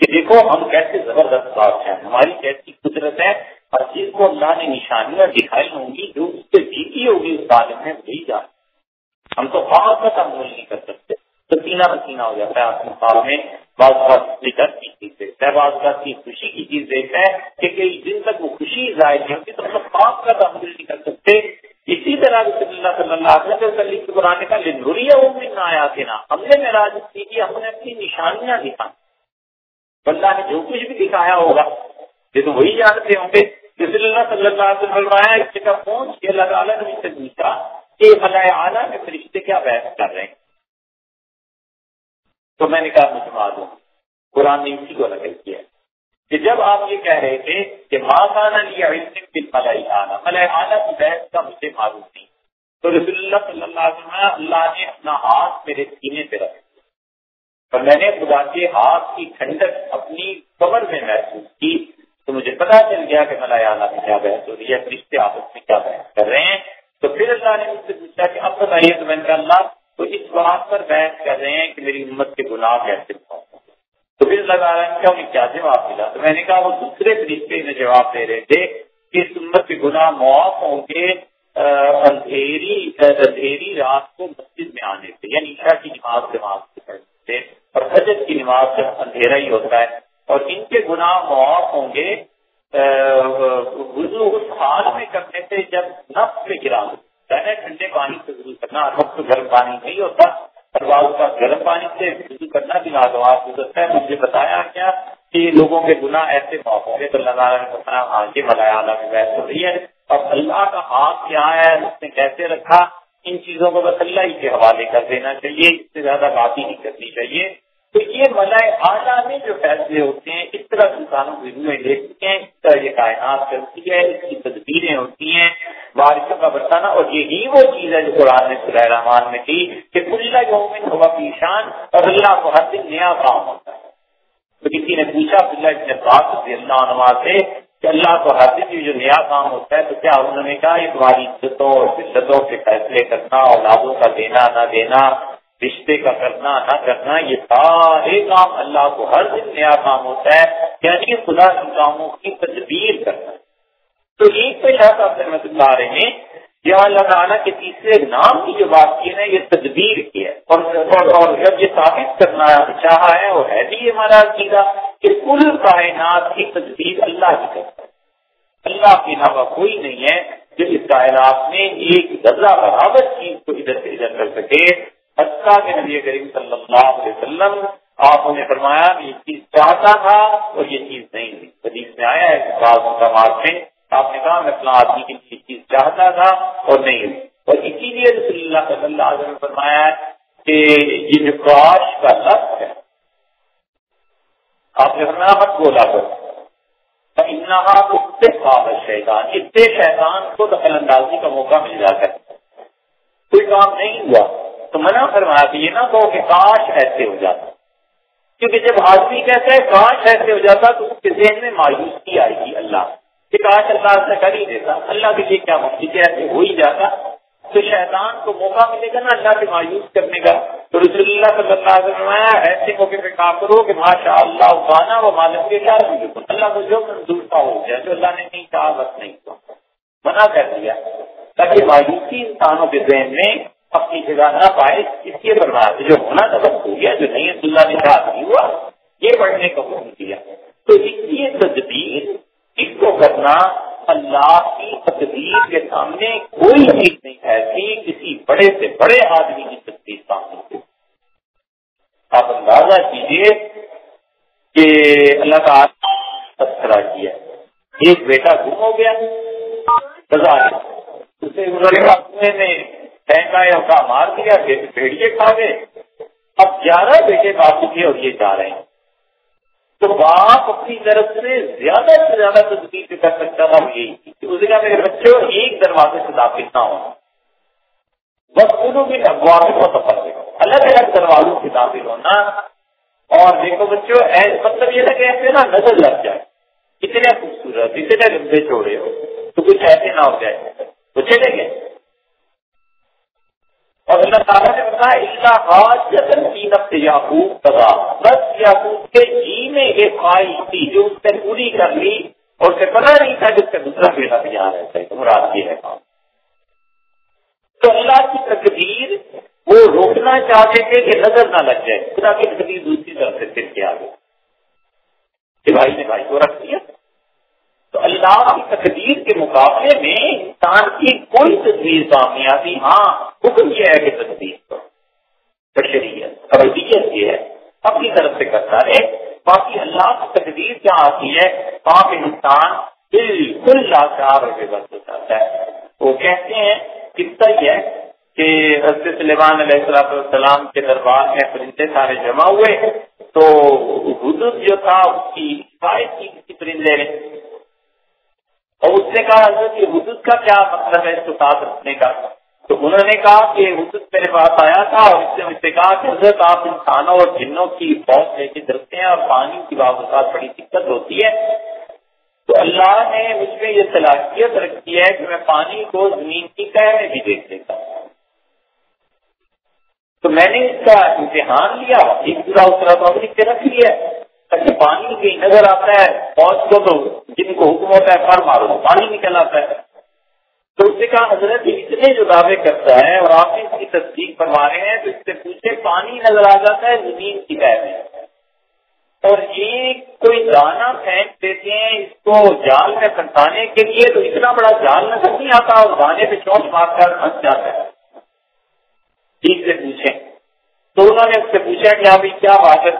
کہ دیکھو، ہم کیسے زبردست بات ہیں، ہماری کیسی قدرت ہے اور جس کو اللہ نے نشانیاں دکھائی ہوں گی، جو اس سے جیتی ہوگی، اس عالم میں وہی جا۔ ہم تو بہت کا تعمل نہیں کر سکتے پسینہ پسینہ ہو جاتا ہے آپ مقام میں۔ بعض بات ڈر کی چیز دیکھتا ہے بعض بات کی خوشی کی چیز دیکھتا ہے کہ کئی دن تک وہ خوشی ظاہر نہیں ہوتی، تو ہم پاپ کا تعمل نہیں کر سکتے۔ اسی طرح رسول اللہ صلی اللہ علیہ وسلم کے قرآن کا لنوریا وہ آیا تھے نا ہم نے معراج کی کہ ہم نے اپنی نشانیاں دکھا اللہ نے جو کچھ بھی دکھایا ہوگا، یہ تو وہی جانتے ہوں گے۔ رسول اللہ صلی اللہ علیہ وسلم ایک جگہ پہنچ کے اللہ تعالیٰ نے مجھ سے پوچھا کہ ملائے اعلیٰ، میں فرشتے کیا بحث کر رہے ہیں؟ تو میں نے کہا مجھے معلوم قرآن نے اسی کو نقل کیا کہ جب آپ یہ کہہ رہے تھے کہ ماں خانہ لیا ملائی آنا ملائی آنا کی بحث کا مجھے معلوم نہیں۔ تو رسول اللہ صلی اللہ علیہ وسلم اللہ نے اپنا ہاتھ میرے سینے پہ رکھ اور میں نے خدا کے ہاتھ کی ٹھنڈک اپنی کمر میں محسوس کی۔ تو مجھے پتا چل گیا کہ ملائی آنا میں کیا بحث ہو رہی ہے، فرشتے آپس میں کیا بحث کر رہے ہیں۔ تو پھر اللہ نے مجھ سے پوچھا کہ اب بتائیے تو میں نے کہا اللہ تو اس بات پر بحث کر رہے ہیں کہ میری امت کے گناہ کیسے تو پھر لگا رہا ہے کہ کیا جواب ملا؟ تو میں نے کہا، وہ دوسرے طریقے میں جواب دے رہے تھے کہ اس امت کے گناہ معاف ہوں گے اندھیری اندھیری رات کو مسجد میں آنے سے یعنی عشاء کی نماز نماز سے پڑھتے تھے اور حجت کی نماز سے اندھیرا ہی ہوتا ہے اور ان کے گناہ معاف ہوں گے وضو اس حال میں کرنے سے جب نفس میں گرا ہوتا پہلے ٹھنڈے پانی سے وضو کرنا وقت گرم پانی نہیں ہوتا۔ اور کا گرم پانی سے وضو کرنا بھی ناگوار گزرتا ہے۔ مجھے بتایا کیا کہ لوگوں کے گناہ ایسے موقع تو اللہ تعالیٰ نے بتایا ہاں یہ ملایا میں بحث ہو رہی ہے۔ اور اللہ کا ہاتھ کیا ہے، اس نے کیسے رکھا؟ ان چیزوں کو بس اللہ ہی کے حوالے کر دینا چاہیے، اس سے زیادہ بات ہی نہیں کرنی چاہیے۔ تو یہ ملائے اعلیٰ میں جو فیصلے ہوتے ہیں، اس طرح انسانوں کی روحیں دیکھتے ہیں، اس طرح یہ کائنات چلتی ہے، اس کی تدبیریں ہوتی ہیں، بارشوں کا برسانا، اور یہی وہ چیز ہے جو قرآن نے صلی رحمان میں کی کہ کلّا یومن ہوا کی شان، اور اللہ کو ہر دن نیا کام ہوتا ہے۔ تو کسی نے پوچھا اللہ ابن بات رضی اللہ عنہ سے کہ اللہ کو ہر دن جو نیا کام ہوتا ہے، تو کیا انہوں نے کہا، یہ تمہاری عزتوں اور شدتوں کے فیصلے کرنا، اولادوں کا دینا، نہ دینا رشتے کا کرنا نہ کرنا یہ سارے کام اللہ کو ہر دن نیا کام ہوتا ہے یعنی خدا ان کاموں کی تدبیر کرنا۔ تو ایک پہ شاہ صاحب رحمت اللہ رہے ہیں یہ اللہ تعالیٰ کے تیسرے نام کی جو بات کی ہے یہ تدبیر کی ہے۔ اور اور, اور جب یہ ثابت کرنا چاہا ہے اور ہے بھی ہمارا عقیدہ کہ کل کائنات کی تدبیر اللہ کی کرتا ہے۔ اللہ کے علاوہ کوئی نہیں ہے جو اس کائنات میں ایک درجہ برابر چیز کو ادھر سے ادھر کر سکے۔ حتیٰ کے نبی کریم صلی اللہ علیہ وسلم، آپ نے فرمایا یہ چیز چاہتا تھا اور یہ چیز نہیں ہوئی حدیث میں آیا ہے بعض مقامات میں آپ نے کہا میں اپنا آدمی کی یہ چیز چاہتا تھا اور نہیں۔ ہوئی اور اسی لیے رسول اللہ صلی اللہ علیہ وسلم فرمایا ہے کہ یہ جو کاش کا لفظ ہے، آپ نے فرمایا مت بولا کر شیطان اس سے شیطان کو دخل اندازی کا موقع مل جاتا ہے۔ کوئی کام نہیں ہوا۔ تو منع فرمایا کہ یہ نہ کہو کہ کاش ایسے ہو جاتا۔ کیونکہ جب آدمی کہتا ہے کاش ایسے ہو جاتا تو اس کے ذہن میں مایوسی آئے گی اللہ کہ کاش اللہ سے کر ہی دیتا۔ اللہ کے لیے کیا مفتی کہ ایسے ہو ہی جاتا۔ تو شیطان کو موقع ملے گا نا اللہ سے مایوس کرنے کا۔ تو رسول اللہ صلی اللہ علیہ وسلم ایسے موقع پہ کام کرو کہ ماشاء اللہ ابانا وہ معلوم کے کیا اللہ کو جو منظور کا ہو گیا، جو اللہ نے نہیں کہا، بس نہیں منع کر دیا۔ تاکہ مایوسی انسانوں کے ذہن میں اپنی جگہ نہ پائے، اس کے برباد جو ہونا تھا بس ہو گیا، جو نہیں اللہ نے کہا نہیں ہوا، یہ پڑھنے کا حکم کیا تو اس لیے تجدید، اس کو کرنا اللہ کی تقدیر کے سامنے کوئی چیز نہیں ایسی، کسی بڑے سے بڑے آدمی کی تصدیق سامنے آپ اندازہ کیجیے کہ اللہ کا تذکرہ کیا۔ ایک بیٹا گم ہو گیا اسے کنویں میں کا مار دیا بھیڑیے کھا گئے۔ اب گیارہ بیٹے باقی تھے اور یہ جا رہے ہیں۔ تو باپ اپنی طرف سے زیادہ سے زیادہ تصدیق کر سکتا تھا، وہ یہی تھی۔ اس کا میرے بچے ایک دروازے سے داخل نہ ہو بس دونوں بھی اخبار کو سفر الگ الگ دروازوں سے داخل ہونا۔ اور دیکھو بچوں مطلب یہ تھا کہ ایسے نا نظر لگ جائے۔ اتنے خوبصورت، اتنے لمبے چھوڑے ہو، تو کچھ ایسے نہ ہو جائے۔ وہ چلے گئے اور اللہ تعالیٰ نے بتایا کی نفس یعقوب تبا بس یعقوب کے جی میں ایک خواہش تھی جو اس نے پوری کر لی اور اسے پتا نہیں تھا کہ اس کا دوسرا بیٹا بھی ہے مراد یہ ہے کام۔ تو اللہ کی تقدیر، وہ روکنا چاہتے تھے کہ نظر نہ لگ جائے، خدا کی تقدیر دوسری طرف سے پھر کے آ گئی؟ کہ بھائی نے بھائی کو رکھ دیا۔ تو اللہ کی تقدیر کے مقابلے میں انسان کی کوئی تصویر سامنے آتی ہاں حکم یہ ہے کہ تصویر بشریت ابدیت یہ ہے۔ اپنی طرف سے کرتا رہے۔ باقی اللہ کی تقدیر کیا آتی ہے؟ وہاں پہ انسان بالکل لاچار ہو کے بس ہو جاتا ہے۔ وہ کہتے ہیں کتنا ہی ہے کہ حضرت سلیمان علیہ السلام کے دربار میں پرندے سارے جمع ہوئے۔ تو حدود جو تھا، اس کی شکایت کی کسی پرندے نے۔ اور اس نے کہا حضرت، یہ حدود کا کیا مطلب ہے اس کو ساتھ رکھنے کا؟ تو انہوں نے کہا کہ حدود میرے پاس آیا تھا اور اس نے مجھ سے کہا کہ حضرت، آپ انسانوں اور جنوں کی بہت لے کے رکھتے ہیں اور پانی کی بابوسات بڑی دقت ہوتی ہے۔ تو اللہ نے مجھ میں یہ صلاحیت رکھی ہے کہ میں پانی کو زمین کی کہہ میں بھی دیکھ لیتا ہوں۔ تو میں نے اس کا امتحان لیا، ایک پورا اترا تو لکھ رکھ لیا۔ اچھا پانی کہیں نظر آتا ہے فوج کو تو جن کو حکم ہوتا ہے پر مارو پانی نکل آتا ہے۔ تو اس نے کہا، حضرت اتنے جو دعوے کرتا ہے اور آپ اس کی تصدیق فرما رہے ہیں، تو اس سے پوچھے، پانی نظر آ جاتا ہے، زمین کی بہ میں اور یہ کوئی دانا پھینک دیتے ہیں اس کو جال میں پھنسانے کے لیے، تو اتنا بڑا جال نظر نہیں آتا اور دانے پہ چونچ مار کر پھنس جاتا ہے۔ ٹھیک سے پوچھیں تو انہوں نے اس سے پوچھا کہ ابھی کیا بات ہے؟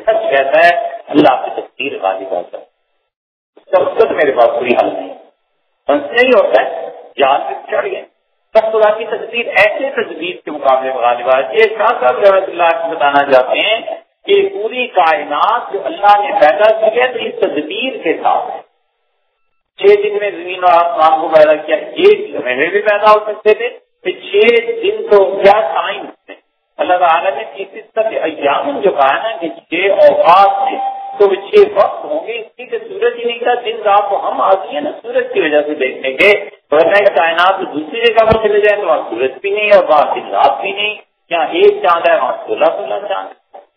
سچ کہتا ہے، اللہ کی تصویر والی بات ہے۔ سب کچھ میرے پاس کوئی حل نہیں۔ نہیں ہوتا ہے، جان سے چڑھ گئے۔ سب خدا کی تصویر ایسے تجویز کے مقابلے میں یہ شاہ صاحب رحمت اللہ کو بتانا چاہتے ہیں کہ پوری کائنات جو اللہ نے پیدا کی ہے، تو اس تدبیر کے ساتھ ہے۔ چھ دن میں زمین اور آسمان کو پیدا کیا، ایک مہینے بھی پیدا ہو سکتے تھے۔ چھ دن تو کیا ٹائم اللہ تعالیٰ نے کسی طرح ایام جو کہا نا کہ چھ اوقات سے تو چھ وقت ہوں گے اس کی کہ سورج ہی نہیں تھا، دن رات کو ہم آتی ہیں نا سورج کی وجہ سے دیکھنے کے۔ ورنہ کائنات دوسری جگہ پر چلے جائیں تو وہاں سورج بھی نہیں اور وہاں دن رات بھی نہیں۔ یہاں ایک چاند ہے، وہاں سولہ سولہ چاند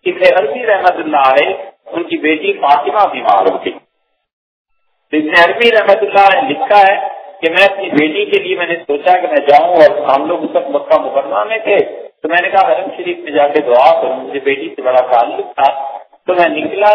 ابن عربی رحمت اللہ علیہ، ان کی بیٹی فاطمہ بیمار ہو گئی۔ ابن عربی رحمت اللہ علیہ لکھا ہے کہ میں اپنی بیٹی کے لیے میں نے سوچا کہ میں جاؤں اور ہم لوگ اس وقت مکہ مکرمہ میں تھے۔ تو میں نے کہا، حرم شریف میں جا کے دعا کروں، مجھے بیٹی سے بڑا تعلق تھا۔ تو میں نکلا۔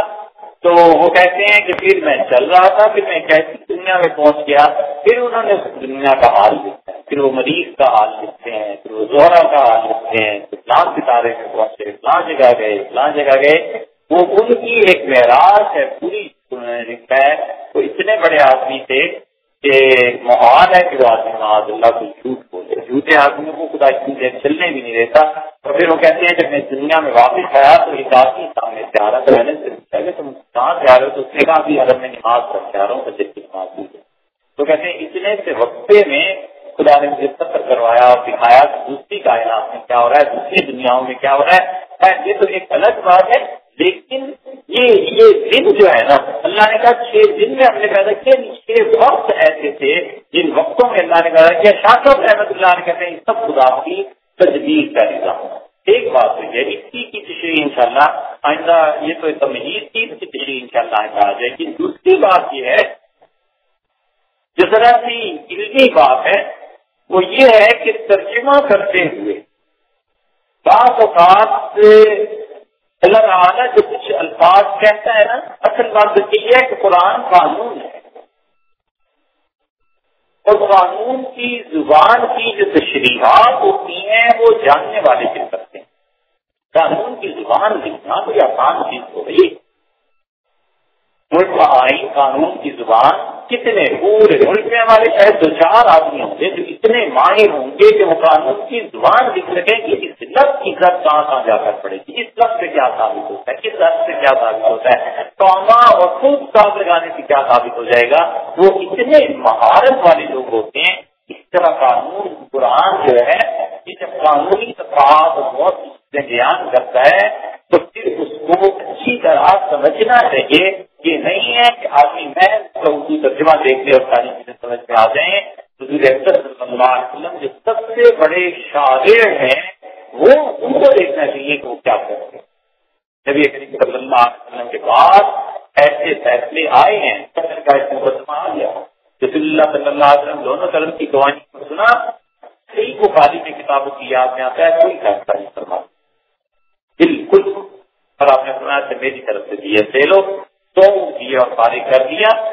تو وہ کہتے ہیں کہ پھر میں چل رہا تھا، پھر میں کیسی دنیا میں پہنچ گیا۔ پھر انہوں نے دنیا کا حال لکھا۔ پھر وہ مریض کا حال لکھتے ہیں، پھر وہ زہرا کا حال لکھتے ہیں۔ پھر فلاں ستارے میں پہنچے، فلاں جگہ گئے، فلاں جگہ گئے۔ وہ ان کی ایک معراج ہے، پوری لکھا ہے وہ اتنے بڑے آدمی تھے کہ محال ہے کہ وہ آدمی معاذ اللہ کو جھوٹ بولے۔ جھوٹے آدمیوں کو خدا چیزیں چلنے بھی نہیں دیتا۔ تو پھر وہ کہتے ہیں جب میں دنیا میں واپس آیا تو ایک آدمی سامنے سے آ رہا تھا میں نے پوچھا کہ تم کہاں سے آ رہے ہو؟ تو اس نے کہا بھی حرم میں نماز پڑھ کے آ رہا ہوں بچے کی نماز بھی تو کہتے ہیں، اتنے سے وقفے میں خدا نے مجھے سفر کروایا اور دکھایا دوسری کائنات میں کیا ہو رہا ہے، دوسری دنیاؤں میں کیا ہو رہا ہے۔ یہ تو ایک الگ بات ہے، لیکن یہ یہ دن جو ہے نا، اللہ نے کہا چھ دن میں ہم نے پیدا کیا چھ وقت ایسے تھے، جن وقتوں میں اللہ نے کہا کہ شاہ احمد اللہ نے کہتے ہیں سب خدا کی تجدید کا نظام ایک بات تو یہ اسی کی تشریح ان شاء اللہ آئندہ یہ تو تمہید کی اس کی تشریح ان شاء اللہ آ جائے گی۔ دوسری بات یہ ہے، جو ذرا سی علمی بات ہے، وہ یہ ہے کہ ترجمہ کرتے ہوئے بعض اوقات اللہ تعالیٰ جو کچھ الفاظ کہتا ہے نا، اصل بات یہ ہے کہ قرآن قانون ہے۔ اور قانون کی زبان کی جو تشریحات ہوتی ہیں، وہ جاننے والے سے کرتے ہیں؟ قانون کی زبان لکھنا کوئی آسان چیز ہو رہی ملک آئین قانون کی زبان کتنے پورے ملک میں ہمارے شاید دو چار آدمی ہوں گے جو اتنے ماہر ہوں گے کہ وہ قانون کی زبان لکھ سکیں کہ اس لفظ کی ضرب کہاں کہاں جا کر پڑے گی، اس لفظ سے کیا ثابت ہوتا ہے، کس لفظ کیا ثابت ہوتا ہے؟ توما اور خوب ساتھ لگانے سے کیا ثابت ہو جائے گا؟ وہ اتنے مہارت والے لوگ ہوتے ہیں، اس طرح قانون، قرآن جو ہے، یہ جب قانونی اور بہت بیان کرتا ہے، تو پھر اس کو اچھی طرح سمجھنا چاہیے یہ نہیں ہے کہ آدمی میں اردو ترجمہ دیکھ لے اور ساری چیزیں سمجھ میں آ جائیں۔ حضور صلی اللہ علیہ وسلم جو سب سے بڑے شاعر ہیں، وہ ان کو دیکھنا چاہیے کہ وہ کیا کرتے ہیں نبی کریم صلی اللہ علیہ وسلم کے بعد ایسے فیصلے آئے ہیں کا اس مقدمہ آ گیا۔ رسول اللہ صلی اللہ علیہ وسلم دونوں طرف کی گوانی کو سنا۔ کئی کو خالی کی کتابوں کی یاد میں آتا ہے، کوئی فیصلہ نہیں کروا بالکل۔ اور آپ نے سنا میری طرف سے دیے سے لوگ، تو دیا اور فارغ کر دیا۔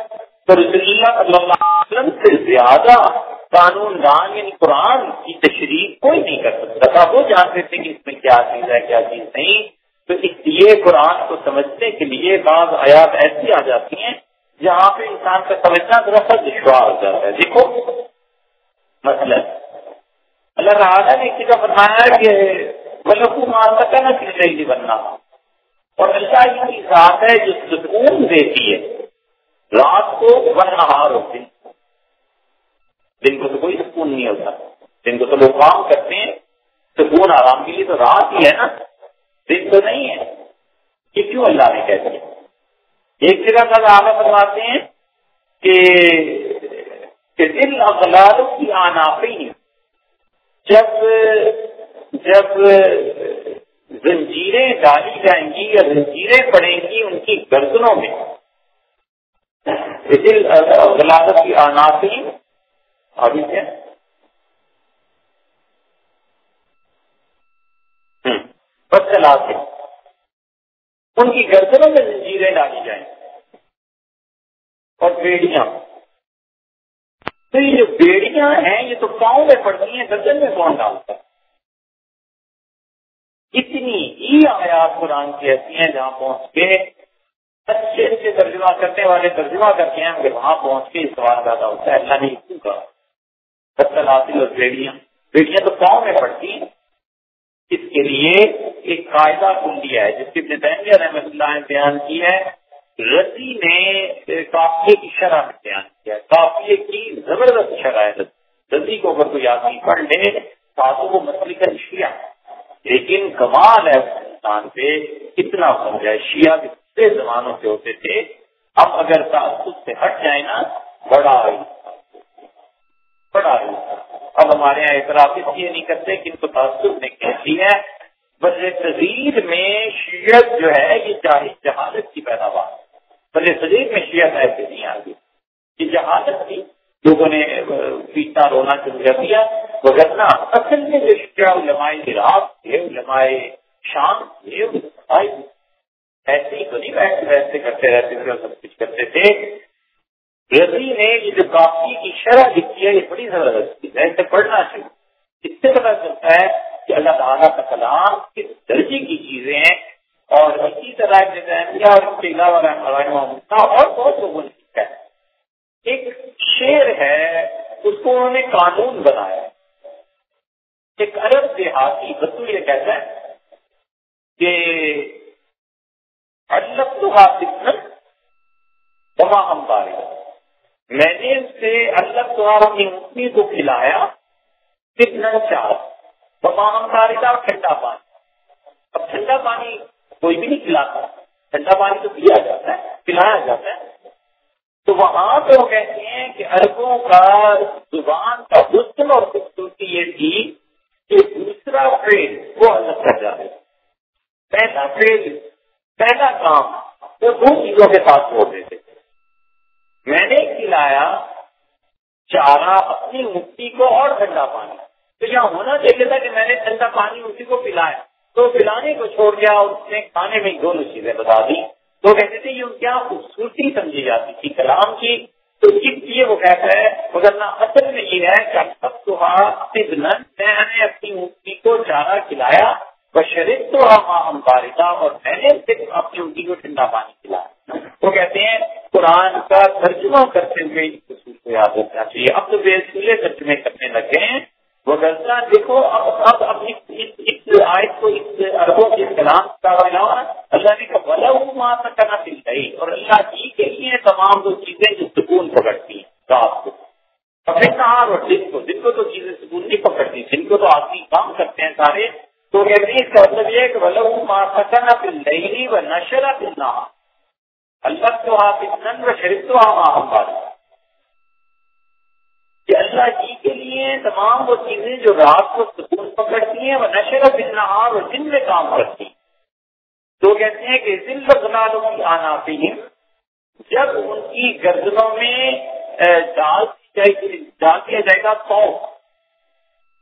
تو رسول اللہ صلی اللہ علیہ وسلم سے زیادہ قانون دان یعنی قرآن کی تشریح کوئی نہیں کر سکتا تھا۔ وہ جانتے تھے کہ اس میں کیا چیز ہے، کیا چیز نہیں۔ تو اس لیے قرآن کو سمجھنے کے لیے بعض حیات ایسی آ جاتی ہیں جہاں پہ انسان کا سمجھنا ذرا دشوار ہو جاتا ہے۔ دیکھو مطلب اللہ تعالیٰ نے کسی کا بتایا کہ مطلب کو سکتا نا کسی بننا اور اللہ کی ذات ہے جو سکون دیتی ہے۔ رات کو نہار ہوتی دن کو تو کوئی سکون نہیں ہوتا۔ دن کو تو لوگ کام کرتے ہیں، سکون آرام کے لیے تو رات ہی ہے نا۔ دن تو نہیں ہے یہ کیوں اللہ نے کہتے ہیں ایک جگہ کا آپ فرماتے ہیں کہ دل اخلاق کی آنافی جب جب زنجیریں ڈالی جائیں گی یا زنجیریں پڑیں گی ان کی گردنوں میں غلط کی عناصری ابھی سے بس چلا ان کی گردنوں میں زنجیریں ڈالی جائیں۔ اور بیڑیاں۔ تو یہ جو بیڑیاں ہیں، یہ تو پاؤں میں پڑتی ہیں، گردن میں کون ڈالتا ہے؟ اتنی ہی آیات قرآن کی ایسی ہیں جہاں پہنچ کے اچھے اچھے ترجمہ کرنے والے ترجمہ کرتے ہیں وہاں پہنچ کے سوال پیدا ہوتا ہے، اللہ نے کیوں کہا؟ حاصل اور بیڑیاں۔ بیڑیاں تو پاؤں میں پڑتی ہیں۔ کے لیے ایک قاعدہ کن دیا ہے، جس کی تحمیر رحمت اللہ نے بیان کی ہے۔ رسی نے کافی کی شرح میں بیان کیا ہے کافی کی زبردست شرح ہے۔ رسی کو اگر کوئی آدمی پڑھ لے تو وہ مسئلے کا شیعہ لیکن کمال ہے انسان پہ، کتنا ہو جائے شیعہ کتنے زمانوں سے ہوتے تھے۔ اب اگر تعصب سے ہٹ جائے نا، بڑا بڑا اب ہمارے یہاں اعتراف اس لیے نہیں کرتے کہ ان کو تعصب نے کہتی ہے بر صغیر میں شیعت جو ہے، یہ جہالت کی پیداوار بر صغیر میں شیعت ایسے نہیں آ گئی یہ جہالت تھی، لوگوں نے پیٹنا، رونا شروع کر دیا۔ وغیرہ اصل میں جو شیعہ علماء عراق تھے، علماء شام تھے ایسے ہی تو نہیں ویسے کرتے رہتے تھے اور سب کچھ کرتے تھے۔ رضی نے یہ جو کافی کی شرح لکھی ہے، یہ بڑی زبردست چیز ہے، اسے پڑھنا چاہیے۔ اس سے پتا چلتا ہے کہ اللہ تعالیٰ کا کلام کس درجے کی چیزیں ہیں اور اسی طرح اور اس کے علاوہ اور بہت لوگوں نے لکھا ہے۔ ایک شعر ہے، اس کو انہوں نے قانون بنایا ایک ارب دیہاتی بسو یہ کہتا ہے کہ اللہ تو وہاں ہم بارے میں نے اس سے اللہ تو اپنی مٹھی کو کھلایا کتنا چار تمام تاریخ ٹھنڈا پانی۔ اب ٹھنڈا پانی کوئی بھی نہیں کھلاتا۔ ٹھنڈا پانی تو پیا جاتا ہے پلایا جاتا ہے۔ تو وہاں تو کہتے ہیں کہ اربوں کا زبان کا حسن اور خوبصورتی یہ تھی کہ دوسرا فیل وہ الگ کر جاتے پہلا فیل پہلا کام، وہ دو چیزوں کے ساتھ چھوڑ دیتے میں نے کھلایا چارہ اپنی مٹی کو اور ٹھنڈا پانی۔ تو یہاں ہونا چاہیے تھا کہ میں نے ٹھنڈا پانی اسی کو پلایا۔ تو پلانے کو چھوڑ دیا اور اس نے کھانے میں دونوں چیزیں بتا دی۔ تو کہتے تھے، یہ کیا خوبصورتی سمجھی جاتی تھی کلام کی۔ تو اس لیے وہ کہتا ہے، مگر نہ اصل میں یہ ہے کہ اب تو ہاں، میں نے اپنی مٹی کو چارہ کھلایا۔ شریف تو ہم بارشہ اور میں نے صرف اپنی مٹی کو ٹھنڈا پانی کھلایا وہ کہتے ہیں، قرآن کا ترجمہ کرتے ہوئے اس اصول کو یاد رکھنا چاہیے۔ اب تو بے سولے ترجمے کرنے لگے ہیں۔ وہ غلطہ دیکھو، اب اب اس آیت کو اس اربوں کے کلام کا اللہ نے کہا بلا وہاں تک کرنا مل گئی اور اللہ جی کے لیے تمام وہ چیزیں جو سکون پکڑتی ہیں، رات کو۔ اپنے کہاں اور دن کو۔ دن کو تو چیزیں سکون نہیں پکڑتی، دن کو تو آدمی کام کرتے ہیں سارے۔ تو کہتے ہیں اس کا مطلب یہ کہ بلا وہاں تک کرنا مل گئی وہ نشرہ ملنا اللہ تو آپ و شریف تو آپ کہ اللہ جی کے لیے تمام وہ چیزیں جو رات کو سکون پکڑتی ہیں وہ نشر بنہار اور دن میں کام کرتی ہیں۔ تو کہتے ہیں کہ دل غلالوں کی آنا پی جب ان کی گردنوں میں ڈال ڈال دیا جائے گا؟ پاؤں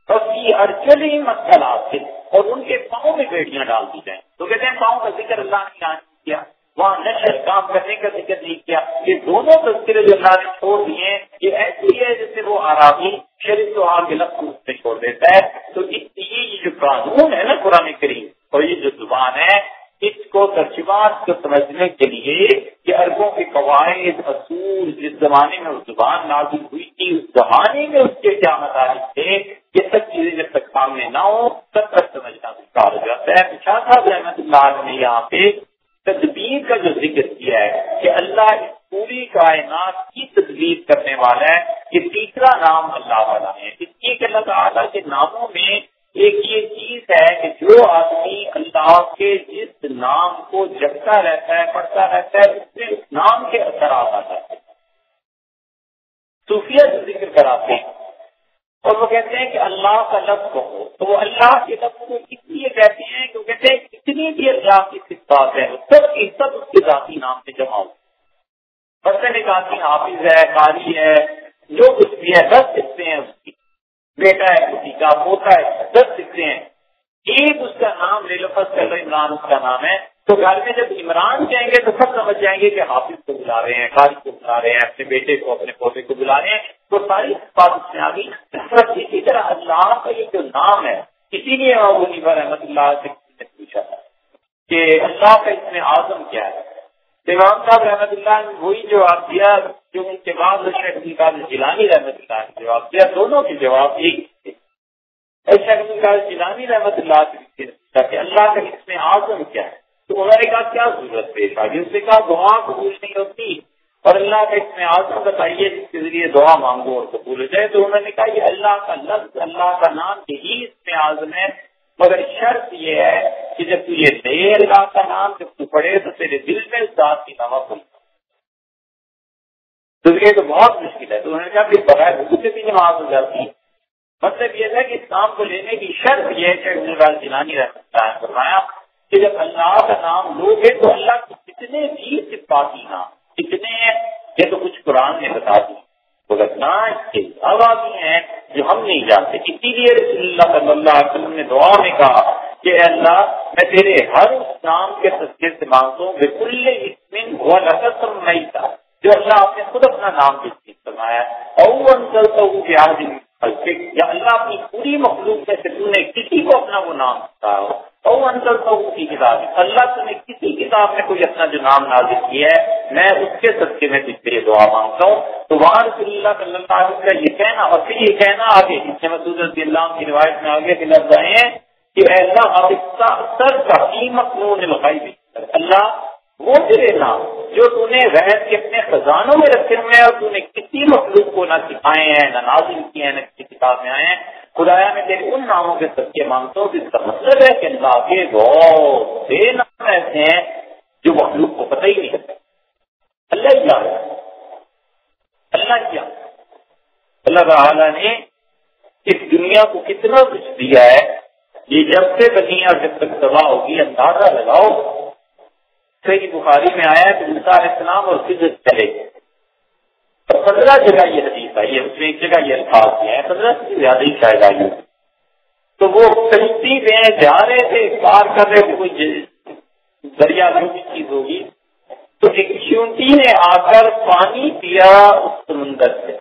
اور یہ ارچلی مسئلات اور ان کے پاؤں میں بیٹیاں ڈال دی جائیں۔ تو کہتے ہیں پاؤں کا ذکر اللہ نے کیا، وہاں نشر کام کرنے کا ذکر نہیں کیا۔ یہ دونوں تذکرے جو اللہ نے چھوڑ دیے یہ ایسی ہے جیسے وہ آرامی شریف و کے لفظ میں چھوڑ دیتا ہے۔ تو اس لیے یہ جو قانون ہے نا قرآن کریم اور یہ جو زبان ہے، اس کو ترجیحات کو سمجھنے کے لیے کہ اربوں کے قواعد، اصول جس زمانے میں وہ زبان نازل ہوئی تھی، اس زمانے میں اس کے کیا مطالب تھے، یہ سب چیزیں جب تک سامنے نہ ہو تب تک سمجھنا ہو جاتا ہے۔ شاہ صاحب رحمت اللہ نے یہاں پہ تدبیر کا جو ذکر کیا ہے کہ اللہ اس پوری کائنات کی تدبیر کرنے والا ہے، یہ تیسرا نام اللہ والا ہے۔ اس لیے کہ اللہ تعالیٰ کے ناموں میں ایک یہ چیز ہے کہ جو آدمی اللہ کے جس نام کو جگتا رہتا ہے، پڑھتا رہتا ہے اس سے اس نام کے اثرات آتا ہے صوفیہ جو ذکر کراتے ہیں اور وہ کہتے ہیں کہ اللہ کا لفظ ہو تو وہ اللہ کے لفظ کو اس لیے کہتے ہیں کہ وہ کہتے ہیں کتنی بھی اللہ کی صفات ہے سب کی سب اس کے ذاتی نام سے جمع ہو۔ بس نکالتی حافظ ہے، قاری ہے، جو کچھ بھی ہے، دس حصے ہیں اس کی۔ بیٹا ہے، کسی کا پوتا ہے، دس حصے ہیں۔ ایک اس کا نام لے لو فصل عمران اس کا نام ہے۔ تو گھر میں جب عمران جائیں گے تو سب سمجھ جائیں گے کہ حافظ کو بلا رہے ہیں، قاری کو بلا رہے ہیں، اپنے بیٹے کو، اپنے پوتے کو بلا رہے ہیں۔ تو ساری بات اس میں آ گئی۔ اسی طرح اللہ کا یہ جو نام ہے، اسی لیے احمد اللہ سے اللہ کا اس میں اعظم کیا ہے۔ امام صاحب رحمۃ اللہ نے وہی جواب دیا، جو ان کے بعد شیخ جیلانی رحمۃ اللہ نے جواب دیا، دونوں کے جواب ایک تھے۔ شیخ جیلانی رحمۃ اللہ کہ اللہ کا اس میں اعظم کیا ہے۔ تو انہوں نے کہا، کیا ضرورت پیش آ گئی اس نے کہا، دعا قبول نہیں ہوتی۔ اور اللہ کا اس میں آزم بتائیے، جس کے ذریعے دعا مانگو اور قبول ہو جائے۔ تو انہوں نے کہا، یہ اللہ کا لفظ، اللہ کا نام یہی اس میں آزم ہے۔ مگر شرط یہ ہے کہ جب تو یہ نئے اللہ کا نام، جب تو پڑھے تو تیرے دل میں اس ذات کی نوا کھل تو یہ تو بہت مشکل ہے۔ تو انہوں نے کہا کہ بغیر سے بھی نماز ہو جاتی۔ مطلب یہ تھا کہ اس کام کو لینے کی شرط یہ ہے کہ جنانی رہ سکتا ہے فرمایا کہ جب اللہ کا نام لو گے تو اللہ کے کتنے بھی صفاتی نام، کتنے ہیں یہ تو کچھ قرآن نے بتا دی بھگتنا اس کے علاوہ بھی ہیں جو ہم نہیں جانتے۔ اسی لیے رسول اللہ صلی اللہ علیہ وسلم نے دعا میں کہا کہ اے اللہ، میں تیرے ہر اس نام کے تصویر سے مانگتا ہوں بالکل اسمن ہوا لگا نہیں تھا جو اللہ آپ نے خود اپنا نام بھی فرمایا اور چلتا ہوں کہ یا اللہ اپنی پوری مخلوق میں سے تم نے کسی کو اپنا وہ نام بتایا ہو اور انکل کی کتاب اللہ تم نے کسی کتاب میں کوئی اپنا جو نام نازل کیا ہے، میں اس کے صدقے میں تجھ سے یہ دعا مانگتا ہوں۔ تو وہاں رسول اللہ صلی اللہ علیہ وسلم کا یہ کہنا اور پھر یہ کہنا آگے، جس سے مسعود رضی اللہ کی روایت میں آگے کے لفظ آئے ہیں کہ اے اللہ، آپ سر کا قیمت نور لگائی اللہ، وہ تیرے نام جو تو نے غیر کے اپنے خزانوں میں رکھے ہوئے ہیں اور تو نے کسی مخلوق کو نہ سکھائے ہیں، نہ نازل کیے ہیں، نہ کسی کتاب میں آئے ہیں خدایا، میں تیرے ان ناموں کے سچے مانگتا ہوں جس کا مطلب ہے کہ اللہ کے بہت سے نام ایسے ہیں جو مخلوق کو پتہ ہی نہیں اللہ کیا ہے اللہ کیا اللہ تعالیٰ نے اس دنیا کو کتنا کچھ دیا ہے یہ جب سے بنی اور جب تک تباہ ہوگی، اندازہ لگاؤ۔ صحیح بخاری میں آیا تو علیہ السلام اور فضر چلے۔ پندرہ جگہ یہ حدیث ہے اس میں ایک جگہ یہ الفاظ ہیں پندرہ سے زیادہ ہی شاید آئی تو وہ کشتی میں جا رہے تھے پار کر رہے تھے کوئی جی- دریا جو بھی چیز ہوگی۔ تو ایک چونٹی نے آ کر پانی پیا اس سمندر سے۔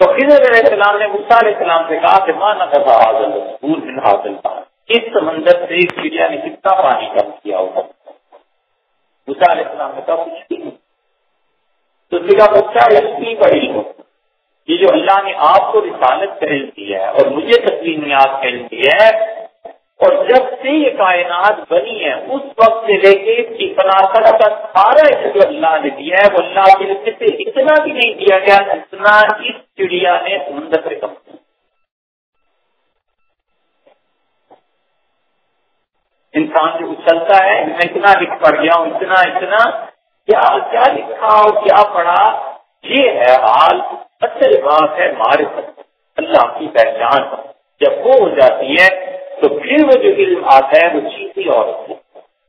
تو خضر علیہ السلام نے مصع علیہ السلام سے کہا کہ ماں نہ کرتا حاضر دن حاصل تھا اس سمندر سے اس چڑیا نے کتنا پانی کم کیا ہوگا؟ علیہ السلام نے کہا، کچھ بھی نہیں۔ تو کا بچہ اتنی بڑی ہو یہ جو اللہ نے آپ کو رسالت کہل دی ہے اور مجھے تسلیمیات کہل دی ہے، اور جب سے یہ کائنات بنی ہے، اس وقت سے لے کے اس کی کا سارا جو اللہ نے دیا ہے، وہ اللہ کی رستے سے اتنا بھی نہیں دیا گیا اتنا اس چڑیا نے سمندر سے کم انسان جو اچھلتا ہے، میں اتنا لکھ پڑ گیا ہوں، اتنا اتنا، کیا کیا لکھا ہو کیا پڑھا، یہ ہے حال۔ اصل بات ہے مارے اللہ کی پہچان۔ جب وہ ہو جاتی ہے، تو پھر وہ جو علم آتا ہے، وہ چیز ہی اور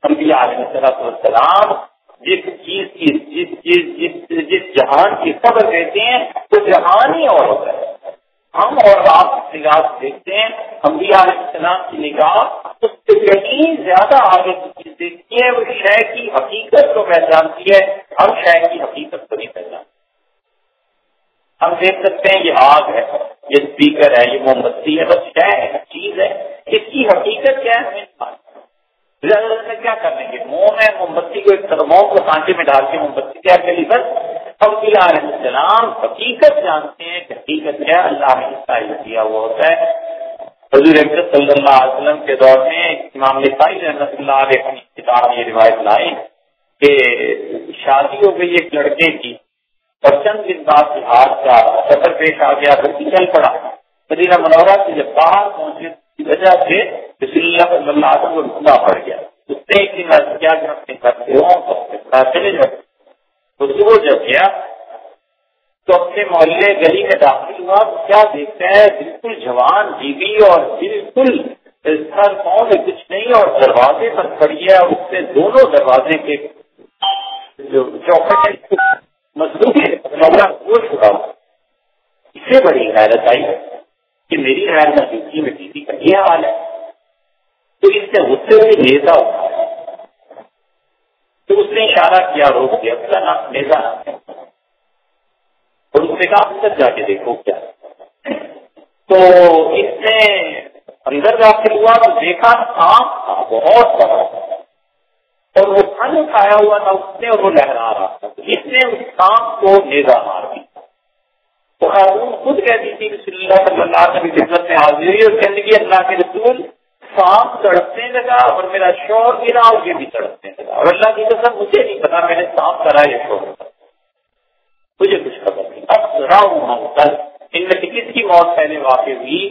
ہم بھی علیہ السلام جس چیز کی، جس چیز، جس جس جہان کی خبر دیتے ہیں، وہ جہان ہی اور ہوتا ہے۔ ہم اور آپ نگاہ دیکھتے ہیں ہم بھی علیہ السلام کی نگاہ اس سے کہیں زیادہ آگے کی چیز دیکھتی ہے۔ وہ شے کی حقیقت کو پہچانتی ہے ہم شے کی حقیقت کو نہیں پہچانتے ہم دیکھ سکتے ہیں یہ آگ ہے، یہ اسپیکر ہے، یہ موم بتی ہے بس شے ہے چیز ہے۔ اس کی حقیقت کیا ہے؟ کیا کر لیں گے موم ہے موم بتی کو ایک موم کو سانچے میں ڈال کے موم بتی کیا کری بس۔ علیہ السلام حقیقت جانتے ہیں کہ حقیقت کیا اللہ نے عیسائی کیا ہوا ہوتا ہے۔ حضور صلی اللہ علیہ وسلم کے دور میں امام نسائی رحمۃ اللہ علیہ اپنی کتاب یہ روایت لائی کہ شادی ہو گئی ایک لڑکے کی اور چند دن بعد بہار کا سفر پیش آ گیا تو چل پڑا۔ مدینہ منورہ سے جب باہر پہنچے کی وجہ سے رسول اللہ صلی اللہ علیہ وسلم کو پڑ گیا۔ اس نے ایک دن کیا کہ اپنے گھر سے ہوں چلے جاؤ۔ تو وہ جب گیا، تو اپنے محلے گلی میں داخل ہوا۔ تو کیا دیکھتا ہے بالکل جوان جیوی اور بالکل سر پاؤں میں کچھ نہیں، اور دروازے پر کھڑی ہے اور اس سے دونوں دروازے کے جو چوکٹ ہے مضبوط وہ چھڑا اس سے بڑی حیرت آئی کہ میری غیر موجودگی میں بیوی کا یہ حال ہے۔ تو اس سے غصے سے نیتا ہوتا تو اس نے اشارہ کیا، روک دیا اس کا نام میزا نام اور اس نے کہا، اندر جا کے دیکھو کیا تو اس نے اندر داخل ہوا، تو دیکھا سانپ تھا، بہت بڑا اور وہ پھل اٹھایا ہوا تھا، اس نے اور وہ لہرا رہا تھا۔ اس نے اس سانپ کو نیزا مار دی تو خاتون خود کہتی تھی، رسول اللہ صلی اللہ علیہ وسلم کی خدمت میں حاضر ہوئی اور کہنے کی اللہ کے رسول سانپ تڑپنے لگا اور میرا شور گرا اور یہ بھی تڑپنے لگا۔ اور اللہ کی قسم، مجھے نہیں پتا، میں نے سانپ کرا یا شور مجھے کچھ خبر نہیں۔ اب ذرا ہوں کل ان میں کس کی موت پہلے واقع ہوئی؟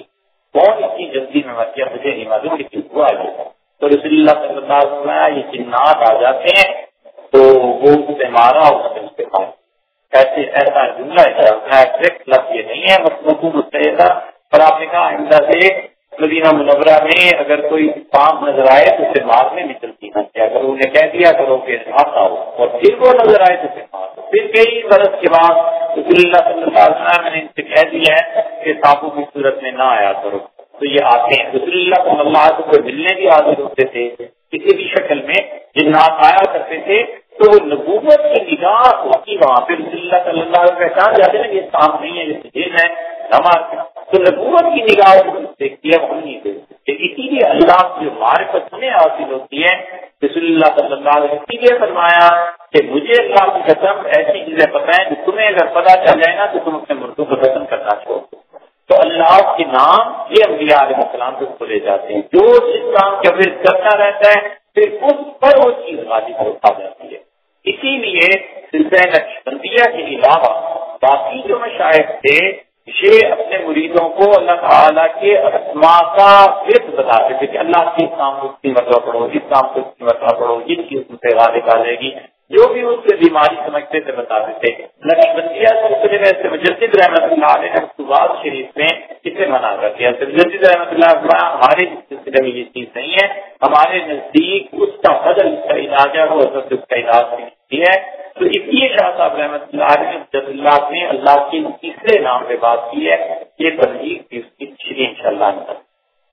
کون اتنی جلدی میں مر گیا؟ مجھے نہیں معلوم، لیکن ہوا یہ تو رسول اللہ صلی اللہ علیہ وسلم یہ جنات آ جاتے ہیں، تو وہ اسے مارا اور اس کے پاس ایسے، ایسا جملہ لفظ یہ نہیں ہے مطلب متحدہ اور آپ نے کہا آئندہ سے مدینہ منورہ میں اگر کوئی کام نظر آئے تو اسے مارنے میں چلتی نہ اگر انہیں کہہ دیا کرو کہ ہاتھ آؤ۔ اور پھر وہ نظر آئے تو اسے مار پھر کئی برس کے بعد رسول اللہ صلی اللہ علیہ وسلم نے ان سے کہہ دیا ہے کہ سانپوں کی صورت میں نہ آیا کرو۔ تو یہ آتے ہیں۔ رسول اللہ صلی اللہ علیہ وسلم کو ملنے بھی حاضر ہوتے تھے، کسی بھی شکل میں جنات آیا کرتے تھے، تو نبوت کی نگاہ ہوتی وہاں پہ۔ رسول اللہ صلی اللہ علیہ وسلم پہچان جاتے ہیں یہ کام نہیں ہے جیسے جن ہے، نماز تو نبوت کی نگاہ دیکھتی ہے وہ نہیں دیکھتے۔ اسی لیے اللہ کی معرفت میں حاصل ہوتی ہے۔ رسول اللہ صلی اللہ علیہ وسلم اسی لیے فرمایا کہ مجھے اللہ کی قسم ایسی چیزیں پتہ ہیں کہ تمہیں اگر پتا چل جائے نا، تو تم اپنے مردوں کو ختم کرنا چھوڑ تو اللہ کے نام یہ انبیاء علیہ السلام کو کھولے جاتے ہیں۔ جو جس کام کا پھر کرتا رہتا ہے، پھر اس پر وہ چیز غالب ہوتا جاتی ہے۔ اسی لیے سلسلہ نقشبندیہ کے علاوہ باقی جو مشاہد تھے یہ اپنے مریدوں کو اللہ تعالیٰ کے اسما کا فرق بتاتے تھے کہ اللہ کے کام کو اس کی مرتبہ پڑھو اس کام کو اس کی مرتبہ پڑھو، جن کی سے غالب آ جائے گی، جو بھی اس سے بیماری سمجھتے تھے بتاتے تھے نقش بندیہ سلسلے میں سے مجدد رحمت اللہ علیہ نے شریف میں اسے منع کر دیا۔ مجدد رحمت اللہ ہمارے سلسلے میں یہ چیز نہیں ہے، ہمارے نزدیک اس کا بدل اس کا علاج ہے وہ اس کا علاج نہیں ہے۔ تو اس لیے شاہ صاحب رحمت اللہ علیہ اللہ نے اللہ کے تیسرے نام پہ بات کی ہے، یہ تنظیم اس کی ان شاء اللہ